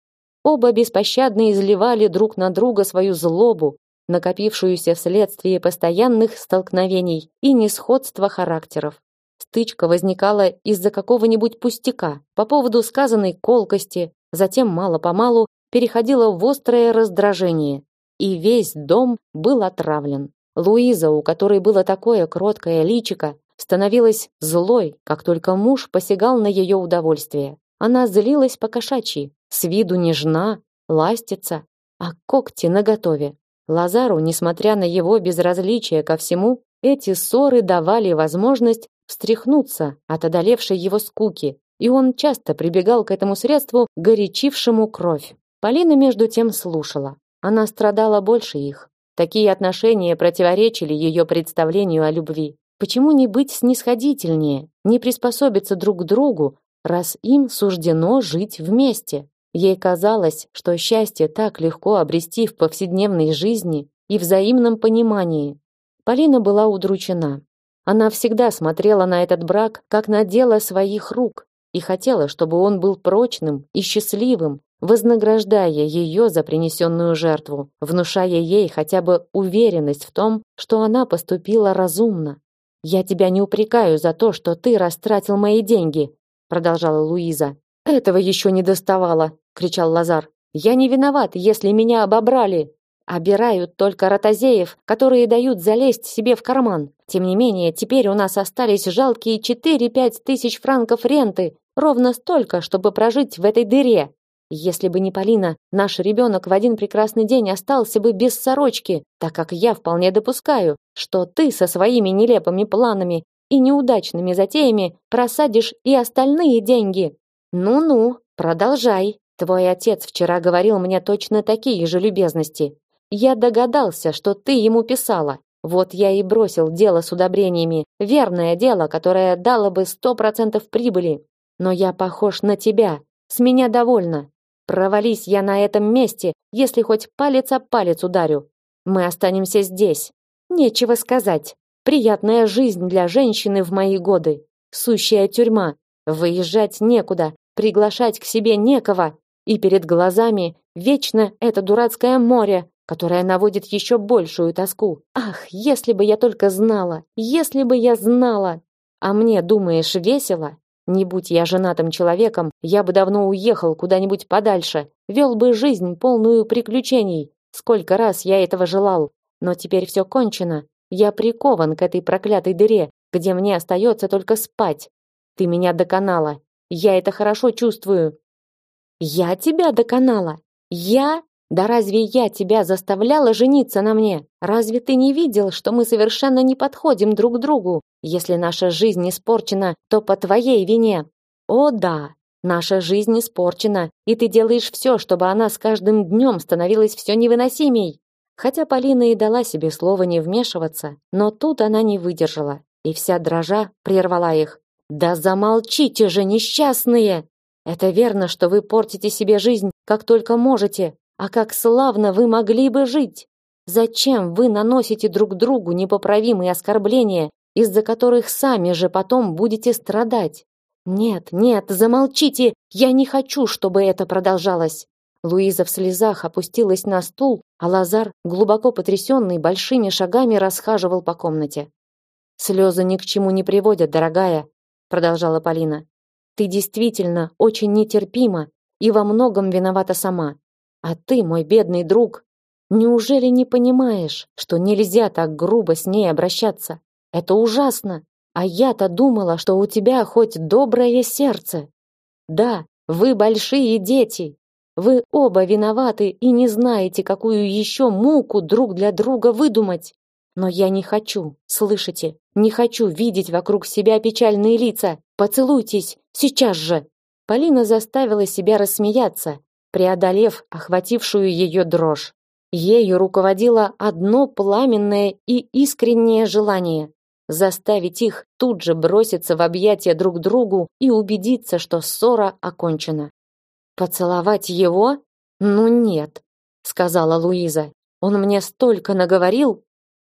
Оба беспощадно изливали друг на друга свою злобу, накопившуюся вследствие постоянных столкновений и несходства характеров. Стычка возникала из-за какого-нибудь пустяка, по поводу сказанной колкости, затем мало-помалу переходила в острое раздражение, и весь дом был отравлен. Луиза, у которой было такое кроткое личико, становилась злой, как только муж посягал на ее удовольствие. Она злилась по-кошачьи, с виду нежна, ластится, а когти наготове. Лазару, несмотря на его безразличие ко всему, эти ссоры давали возможность встряхнуться от одолевшей его скуки, и он часто прибегал к этому средству, горячившему кровь. Полина между тем слушала. Она страдала больше их. Такие отношения противоречили ее представлению о любви. Почему не быть снисходительнее, не приспособиться друг к другу, раз им суждено жить вместе? Ей казалось, что счастье так легко обрести в повседневной жизни и взаимном понимании. Полина была удручена. Она всегда смотрела на этот брак как на дело своих рук и хотела, чтобы он был прочным и счастливым, вознаграждая ее за принесенную жертву, внушая ей хотя бы уверенность в том, что она поступила разумно. «Я тебя не упрекаю за то, что ты растратил мои деньги», продолжала Луиза. «Этого еще не доставало», кричал Лазар. Я не виноват, если меня обобрали. Обирают только ротозеев, которые дают залезть себе в карман. Тем не менее, теперь у нас остались жалкие 4-5 тысяч франков ренты, ровно столько, чтобы прожить в этой дыре. Если бы не Полина, наш ребенок в один прекрасный день остался бы без сорочки, так как я вполне допускаю, что ты со своими нелепыми планами и неудачными затеями просадишь и остальные деньги. Ну-ну, продолжай. Твой отец вчера говорил мне точно такие же любезности. Я догадался, что ты ему писала. Вот я и бросил дело с удобрениями. Верное дело, которое дало бы сто процентов прибыли. Но я похож на тебя. С меня довольно. Провались я на этом месте, если хоть палец о палец ударю. Мы останемся здесь. Нечего сказать. Приятная жизнь для женщины в мои годы. Сущая тюрьма. Выезжать некуда, приглашать к себе некого, и перед глазами вечно это дурацкое море, которое наводит еще большую тоску. Ах, если бы я только знала, если бы я знала. А мне, думаешь, весело? Не будь я женатым человеком, я бы давно уехал куда-нибудь подальше, вел бы жизнь полную приключений. Сколько раз я этого желал. Но теперь все кончено. Я прикован к этой проклятой дыре, где мне остается только спать. Ты меня доконала. Я это хорошо чувствую. Я тебя доконала. Я? Да разве я тебя заставляла жениться на мне? Разве ты не видел, что мы совершенно не подходим друг другу? Если наша жизнь испорчена, то по твоей вине. О да, наша жизнь испорчена, и ты делаешь все, чтобы она с каждым днем становилась все невыносимей. Хотя Полина и дала себе слово не вмешиваться, но тут она не выдержала и вся дрожа прервала их. Да замолчите же, несчастные! Это верно, что вы портите себе жизнь, как только можете, а как славно вы могли бы жить. Зачем вы наносите друг другу непоправимые оскорбления, из-за которых сами же потом будете страдать? Нет, нет, замолчите. Я не хочу, чтобы это продолжалось. Луиза в слезах опустилась на стул, а Лазар, глубоко потрясенный, большими шагами расхаживал по комнате. Слезы ни к чему не приводят, дорогая, продолжала Полина. Ты действительно очень нетерпима и во многом виновата сама. А ты, мой бедный друг, неужели не понимаешь, что нельзя так грубо с ней обращаться? Это ужасно. А я-то думала, что у тебя хоть доброе сердце. Да, вы большие дети. Вы оба виноваты и не знаете, какую еще муку друг для друга выдумать. Но я не хочу, слышите? Не хочу видеть вокруг себя печальные лица. Поцелуйтесь сейчас же. Полина заставила себя рассмеяться, преодолев охватившую ее дрожь. Ею руководило одно пламенное и искреннее желание заставить их тут же броситься в объятия друг другу и убедиться, что ссора окончена. Поцеловать его? Ну нет, сказала Луиза. Он мне столько наговорил,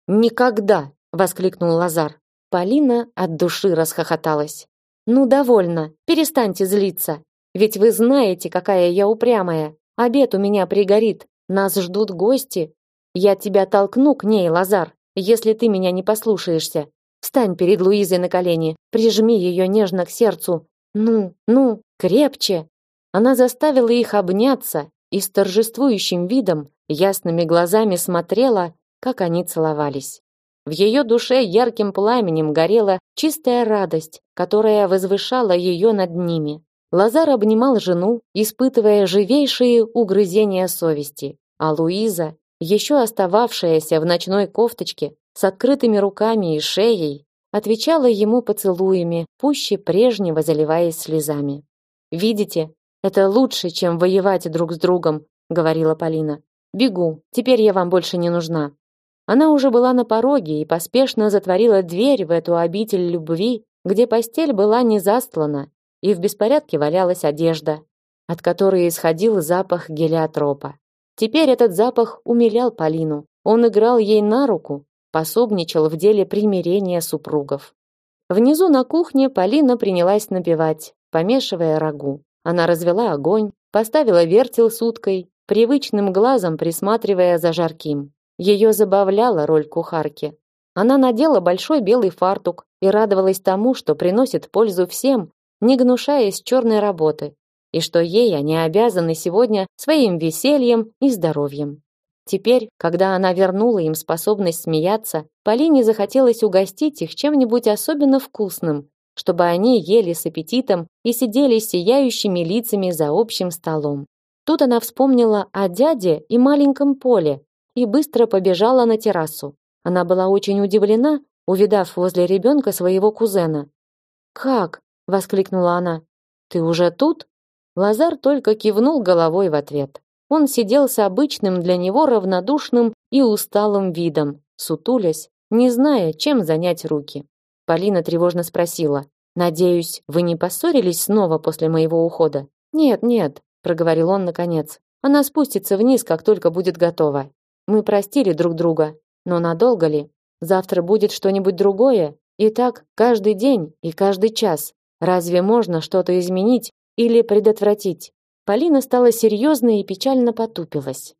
Никогда, воскликнул Лазар. Полина от души расхохоталась. Ну довольно, перестаньте злиться. Ведь вы знаете, какая я упрямая. Обед у меня пригорит. Нас ждут гости. Я тебя толкну к ней, Лазар, если ты меня не послушаешься. Встань перед Луизой на колени, прижми ее нежно к сердцу. Ну, ну, крепче. Она заставила их обняться и с торжествующим видом, ясными глазами смотрела, как они целовались. В ее душе ярким пламенем горела чистая радость, которая возвышала ее над ними. Лазар обнимал жену, испытывая живейшие угрызения совести, а Луиза, еще остававшаяся в ночной кофточке, с открытыми руками и шеей, отвечала ему поцелуями, пуще прежнего заливаясь слезами. «Видите, это лучше, чем воевать друг с другом», — говорила Полина. «Бегу, теперь я вам больше не нужна». Она уже была на пороге и поспешно затворила дверь в эту обитель любви, где постель была не застлана, и в беспорядке валялась одежда, от которой исходил запах гелиотропа. Теперь этот запах умилял Полину. Он играл ей на руку, пособничал в деле примирения супругов. Внизу на кухне Полина принялась напевать, помешивая рагу. Она развела огонь, поставила вертел с уткой, привычным глазом присматривая за жарким. Ее забавляла роль кухарки. Она надела большой белый фартук и радовалась тому, что приносит пользу всем, не гнушаясь черной работы, и что ей они обязаны сегодня своим весельем и здоровьем. Теперь, когда она вернула им способность смеяться, Полине захотелось угостить их чем-нибудь особенно вкусным, чтобы они ели с аппетитом и сидели с сияющими лицами за общим столом. Тут она вспомнила о дяде и маленьком Поле, и быстро побежала на террасу. Она была очень удивлена, увидав возле ребенка своего кузена. "Как?" воскликнула она. "Ты уже тут?" Лазар только кивнул головой в ответ. Он сидел с обычным для него равнодушным и усталым видом, сутулясь, не зная, чем занять руки. Полина тревожно спросила: "Надеюсь, вы не поссорились снова после моего ухода?" "Нет, нет", проговорил он наконец. "Она спустится вниз, как только будет готова. Мы простили друг друга, но надолго ли? Завтра будет что-нибудь другое, и так каждый день и каждый час. Разве можно что-то изменить, или предотвратить? Полина стала серьезной и печально потупилась.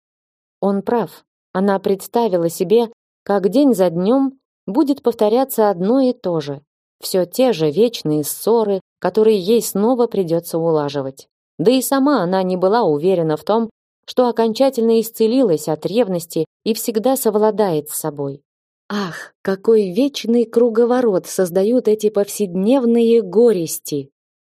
Он прав. Она представила себе, как день за днем будет повторяться одно и то же. Все те же вечные ссоры, которые ей снова придется улаживать. Да и сама она не была уверена в том, что окончательно исцелилась от ревности и всегда совладает с собой. Ах, какой вечный круговорот создают эти повседневные горести.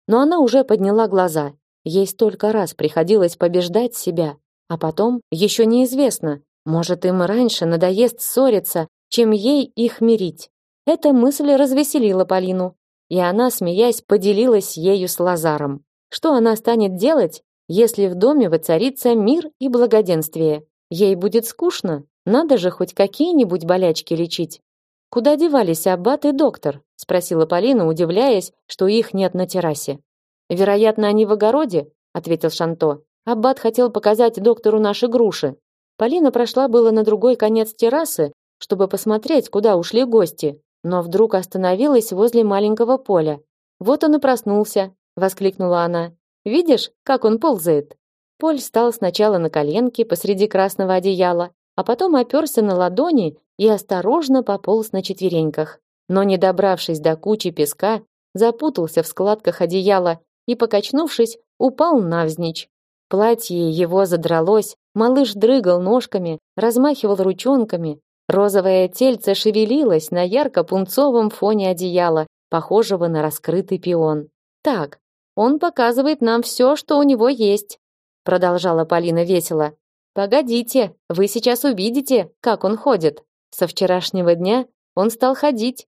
Но она уже подняла глаза. Ей столько раз приходилось побеждать себя, а потом еще неизвестно, может им раньше надоест ссориться, чем ей их мирить. Эта мысль развеселила Полину, и она, смеясь, поделилась ею с Лазаром. Что она станет делать, если в доме воцарится мир и благоденствие? Ей будет скучно, надо же хоть какие-нибудь болячки лечить. Куда девались аббат и доктор? спросила Полина, удивляясь, что их нет на террасе. Вероятно, они в огороде, ответил Шанто. Аббат хотел показать доктору наши груши. Полина прошла было на другой конец террасы, чтобы посмотреть, куда ушли гости, но вдруг остановилась возле маленького поля. Вот он и проснулся, воскликнула она. Видишь, как он ползает? Поль стал сначала на коленке посреди красного одеяла, а потом оперся на ладони и осторожно пополз на четвереньках. Но не добравшись до кучи песка, запутался в складках одеяла и, покачнувшись, упал навзничь. Платье его задралось, малыш дрыгал ножками, размахивал ручонками, розовое тельце шевелилось на ярко-пунцовом фоне одеяла, похожего на раскрытый пион. Так, он показывает нам все, что у него есть, продолжала Полина весело. Погодите, вы сейчас увидите, как он ходит. Со вчерашнего дня он стал ходить.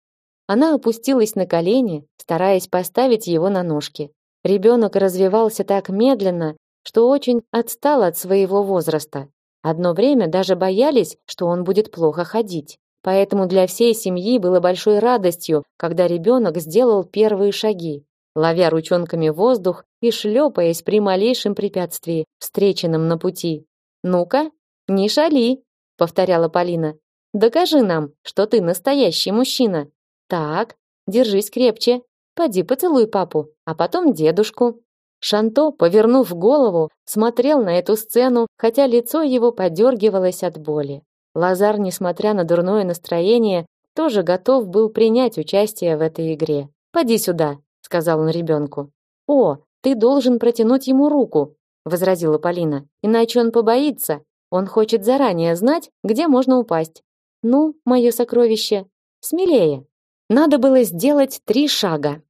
Она опустилась на колени, стараясь поставить его на ножки. Ребенок развивался так медленно, что очень отстал от своего возраста. Одно время даже боялись, что он будет плохо ходить. Поэтому для всей семьи было большой радостью, когда ребенок сделал первые шаги, ловя ручонками воздух и шлепаясь при малейшем препятствии, встреченном на пути. Ну-ка, не шали, повторяла Полина. Докажи нам, что ты настоящий мужчина. Так, держись крепче. Поди поцелуй папу, а потом дедушку. Шанто, повернув голову, смотрел на эту сцену, хотя лицо его подергивалось от боли. Лазар, несмотря на дурное настроение, тоже готов был принять участие в этой игре. "Поди сюда", сказал он ребенку. "О, ты должен протянуть ему руку", возразила Полина. Иначе он побоится. Он хочет заранее знать, где можно упасть. Ну, мое сокровище, смелее. Надо было сделать три шага.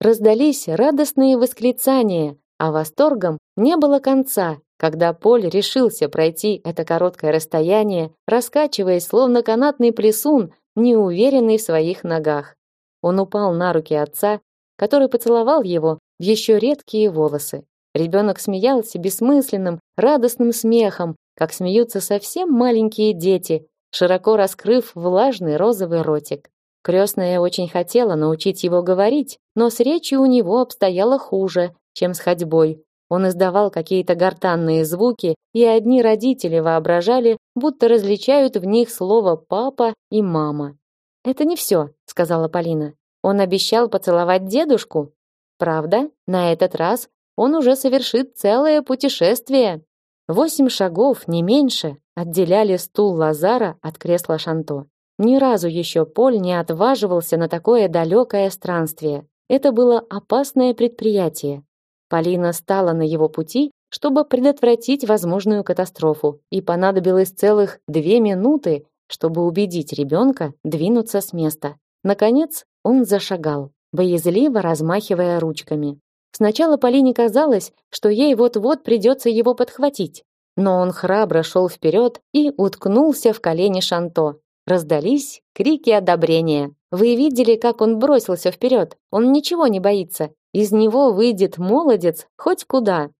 Раздались радостные восклицания, а восторгом не было конца, когда Поль решился пройти это короткое расстояние, раскачиваясь словно канатный плесун, неуверенный в своих ногах. Он упал на руки отца, который поцеловал его в еще редкие волосы. Ребенок смеялся бессмысленным, радостным смехом, как смеются совсем маленькие дети, широко раскрыв влажный розовый ротик. Крестная очень хотела научить его говорить, но с речью у него обстояло хуже, чем с ходьбой. Он издавал какие-то гортанные звуки, и одни родители воображали, будто различают в них слово «папа» и «мама». «Это не все», — сказала Полина. «Он обещал поцеловать дедушку. Правда, на этот раз он уже совершит целое путешествие. Восемь шагов, не меньше, отделяли стул Лазара от кресла Шанто. Ни разу еще Поль не отваживался на такое далекое странствие. Это было опасное предприятие. Полина стала на его пути, чтобы предотвратить возможную катастрофу, и понадобилось целых две минуты, чтобы убедить ребенка двинуться с места. Наконец он зашагал, боязливо размахивая ручками. Сначала Полине казалось, что ей вот-вот придется его подхватить, но он храбро шел вперед и уткнулся в колени Шанто. Раздались крики одобрения. Вы видели, как он бросился вперед? Он ничего не боится. Из него выйдет молодец хоть куда.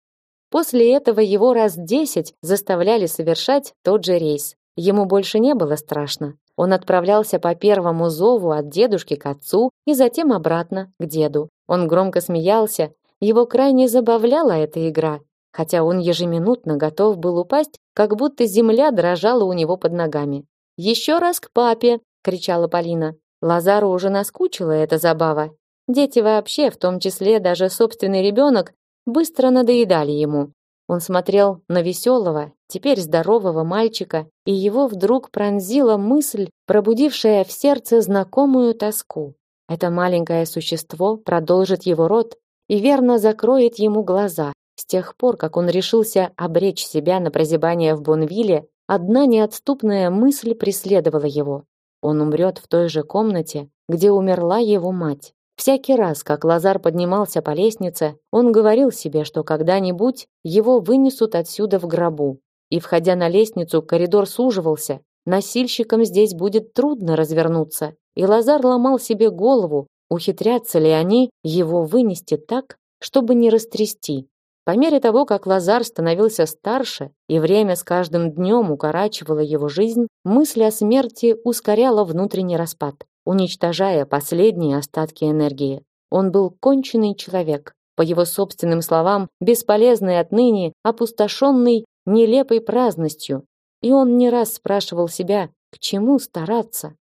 После этого его раз десять заставляли совершать тот же рейс. Ему больше не было страшно. Он отправлялся по первому зову от дедушки к отцу и затем обратно к деду. Он громко смеялся, его крайне забавляла эта игра, хотя он ежеминутно готов был упасть, как будто земля дрожала у него под ногами. «Еще раз к папе!» — кричала Полина. Лазару уже наскучила эта забава. Дети вообще, в том числе даже собственный ребенок, быстро надоедали ему. Он смотрел на веселого, теперь здорового мальчика, и его вдруг пронзила мысль, пробудившая в сердце знакомую тоску. Это маленькое существо продолжит его род и верно закроет ему глаза. С тех пор, как он решился обречь себя на прозябание в Бонвилле, одна неотступная мысль преследовала его. Он умрет в той же комнате, где умерла его мать. Всякий раз, как Лазар поднимался по лестнице, он говорил себе, что когда-нибудь его вынесут отсюда в гробу. И входя на лестницу, коридор суживался. Носильщикам здесь будет трудно развернуться. И Лазар ломал себе голову, ухитрятся ли они его вынести так, чтобы не растрясти. По мере того, как Лазар становился старше, и время с каждым днем укорачивало его жизнь, мысль о смерти ускоряла внутренний распад уничтожая последние остатки энергии. Он был конченый человек, по его собственным словам, бесполезный отныне, опустошенный нелепой праздностью. И он не раз спрашивал себя, к чему стараться.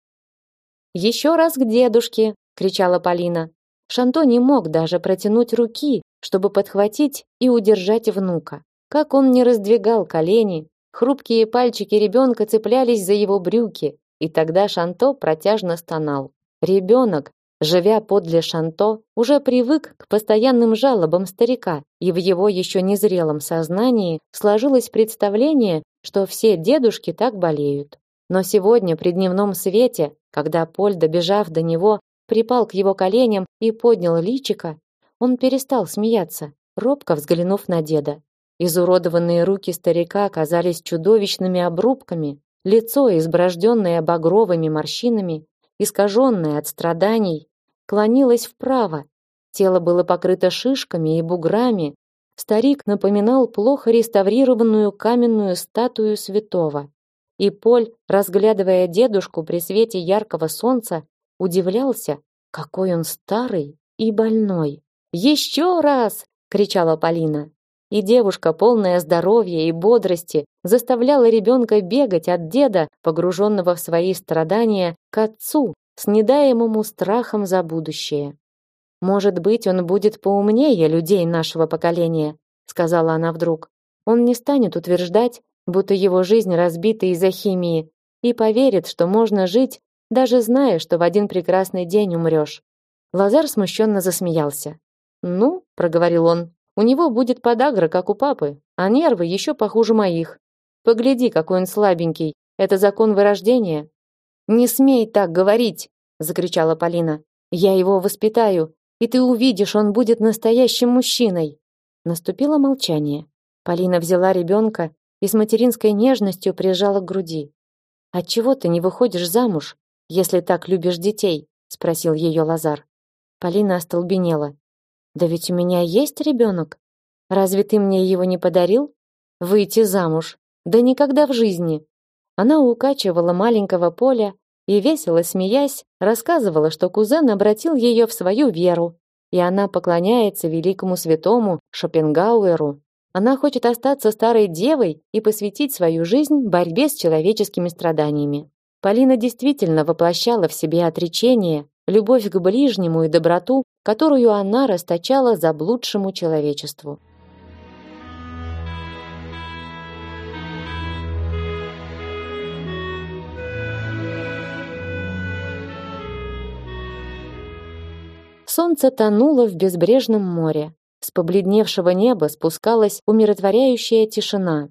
«Еще раз к дедушке!» — кричала Полина. Шанто не мог даже протянуть руки, чтобы подхватить и удержать внука. Как он не раздвигал колени, хрупкие пальчики ребенка цеплялись за его брюки, и тогда Шанто протяжно стонал. Ребенок, живя подле Шанто, уже привык к постоянным жалобам старика, и в его еще незрелом сознании сложилось представление, что все дедушки так болеют. Но сегодня при дневном свете, когда Поль, добежав до него, припал к его коленям и поднял личико, он перестал смеяться, робко взглянув на деда. Изуродованные руки старика казались чудовищными обрубками, Лицо, изброжденное багровыми морщинами, искаженное от страданий, клонилось вправо. Тело было покрыто шишками и буграми. Старик напоминал плохо реставрированную каменную статую святого. И Поль, разглядывая дедушку при свете яркого солнца, удивлялся, какой он старый и больной. «Еще раз!» — кричала Полина и девушка, полная здоровья и бодрости, заставляла ребенка бегать от деда, погруженного в свои страдания, к отцу, с недаемому страхом за будущее. Может быть, он будет поумнее людей нашего поколения, сказала она вдруг. Он не станет утверждать, будто его жизнь разбита из-за химии, и поверит, что можно жить, даже зная, что в один прекрасный день умрешь. Лазар смущенно засмеялся. "Ну", проговорил он. У него будет подагра, как у папы, а нервы еще похуже моих. Погляди, какой он слабенький. Это закон вырождения. Не смей так говорить, закричала Полина. Я его воспитаю, и ты увидишь, он будет настоящим мужчиной. Наступило молчание. Полина взяла ребенка и с материнской нежностью прижала к груди. От чего ты не выходишь замуж, если так любишь детей? спросил ее Лазар. Полина остолбенела. Да ведь у меня есть ребенок. Разве ты мне его не подарил? Выйти замуж? Да никогда в жизни. Она укачивала маленького Поля и весело смеясь рассказывала, что кузен обратил ее в свою веру, и она поклоняется великому святому Шопенгауэру. Она хочет остаться старой девой и посвятить свою жизнь борьбе с человеческими страданиями. Полина действительно воплощала в себе отречение, любовь к ближнему и доброту, которую она расточала заблудшему человечеству. Солнце тонуло в безбрежном море. С побледневшего неба спускалась умиротворяющая тишина.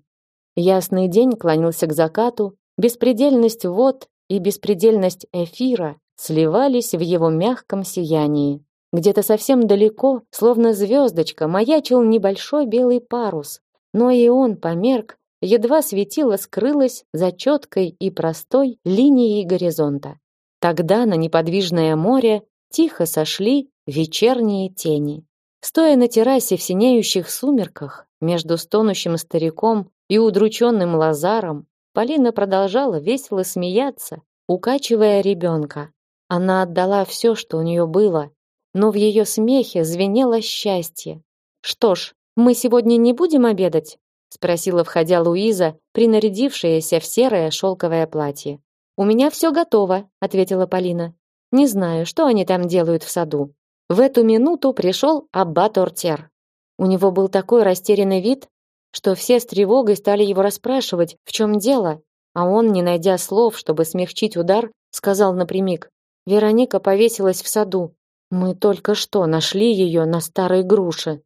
Ясный день клонился к закату, беспредельность вод и беспредельность эфира сливались в его мягком сиянии. Где-то совсем далеко, словно звездочка, маячил небольшой белый парус, но и он померк, едва светило скрылось за четкой и простой линией горизонта. Тогда на неподвижное море тихо сошли вечерние тени. Стоя на террасе в синеющих сумерках, между стонущим стариком и удрученным Лазаром, Полина продолжала весело смеяться, укачивая ребенка. Она отдала все, что у нее было, но в ее смехе звенело счастье. Что ж, мы сегодня не будем обедать, спросила, входя Луиза, принарядившаяся в серое шелковое платье. У меня все готово, ответила Полина. Не знаю, что они там делают в саду. В эту минуту пришел аббат Ортер. У него был такой растерянный вид, что все с тревогой стали его расспрашивать, в чем дело, а он, не найдя слов, чтобы смягчить удар, сказал напрямик: "Вероника повесилась в саду. Мы только что нашли ее на старой груше".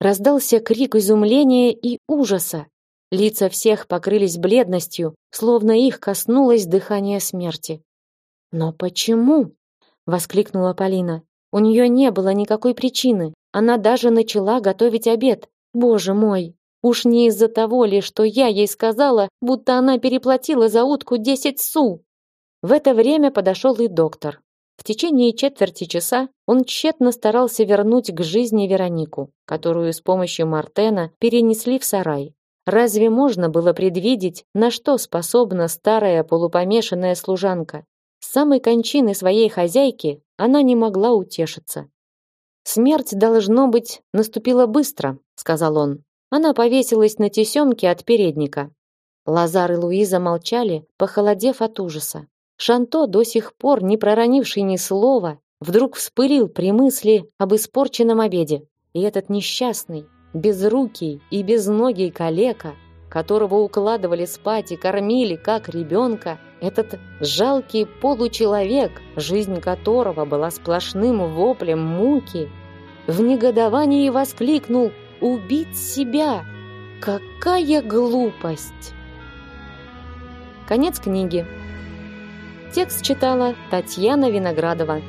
Раздался крик изумления и ужаса. Лица всех покрылись бледностью, словно их коснулось дыхание смерти. Но почему? воскликнула Полина. У нее не было никакой причины. Она даже начала готовить обед. Боже мой, уж не из-за того ли, что я ей сказала, будто она переплатила за утку десять су. В это время подошел и доктор. В течение четверти часа он тщетно старался вернуть к жизни Веронику, которую с помощью Мартена перенесли в сарай. Разве можно было предвидеть, на что способна старая полупомешанная служанка? С самой кончины своей хозяйки она не могла утешиться. Смерть должно быть наступила быстро, сказал он. Она повесилась на тесемке от передника. Лазар и Луиза молчали, похолодев от ужаса. Шанто, до сих пор не проронивший ни слова, вдруг вспылил при мысли об испорченном обеде. И этот несчастный, безрукий и безногий калека, которого укладывали спать и кормили как ребенка, этот жалкий получеловек, жизнь которого была сплошным воплем муки, в негодовании воскликнул «Убить себя! Какая глупость!» Конец книги. Текст читала Татьяна Виноградова.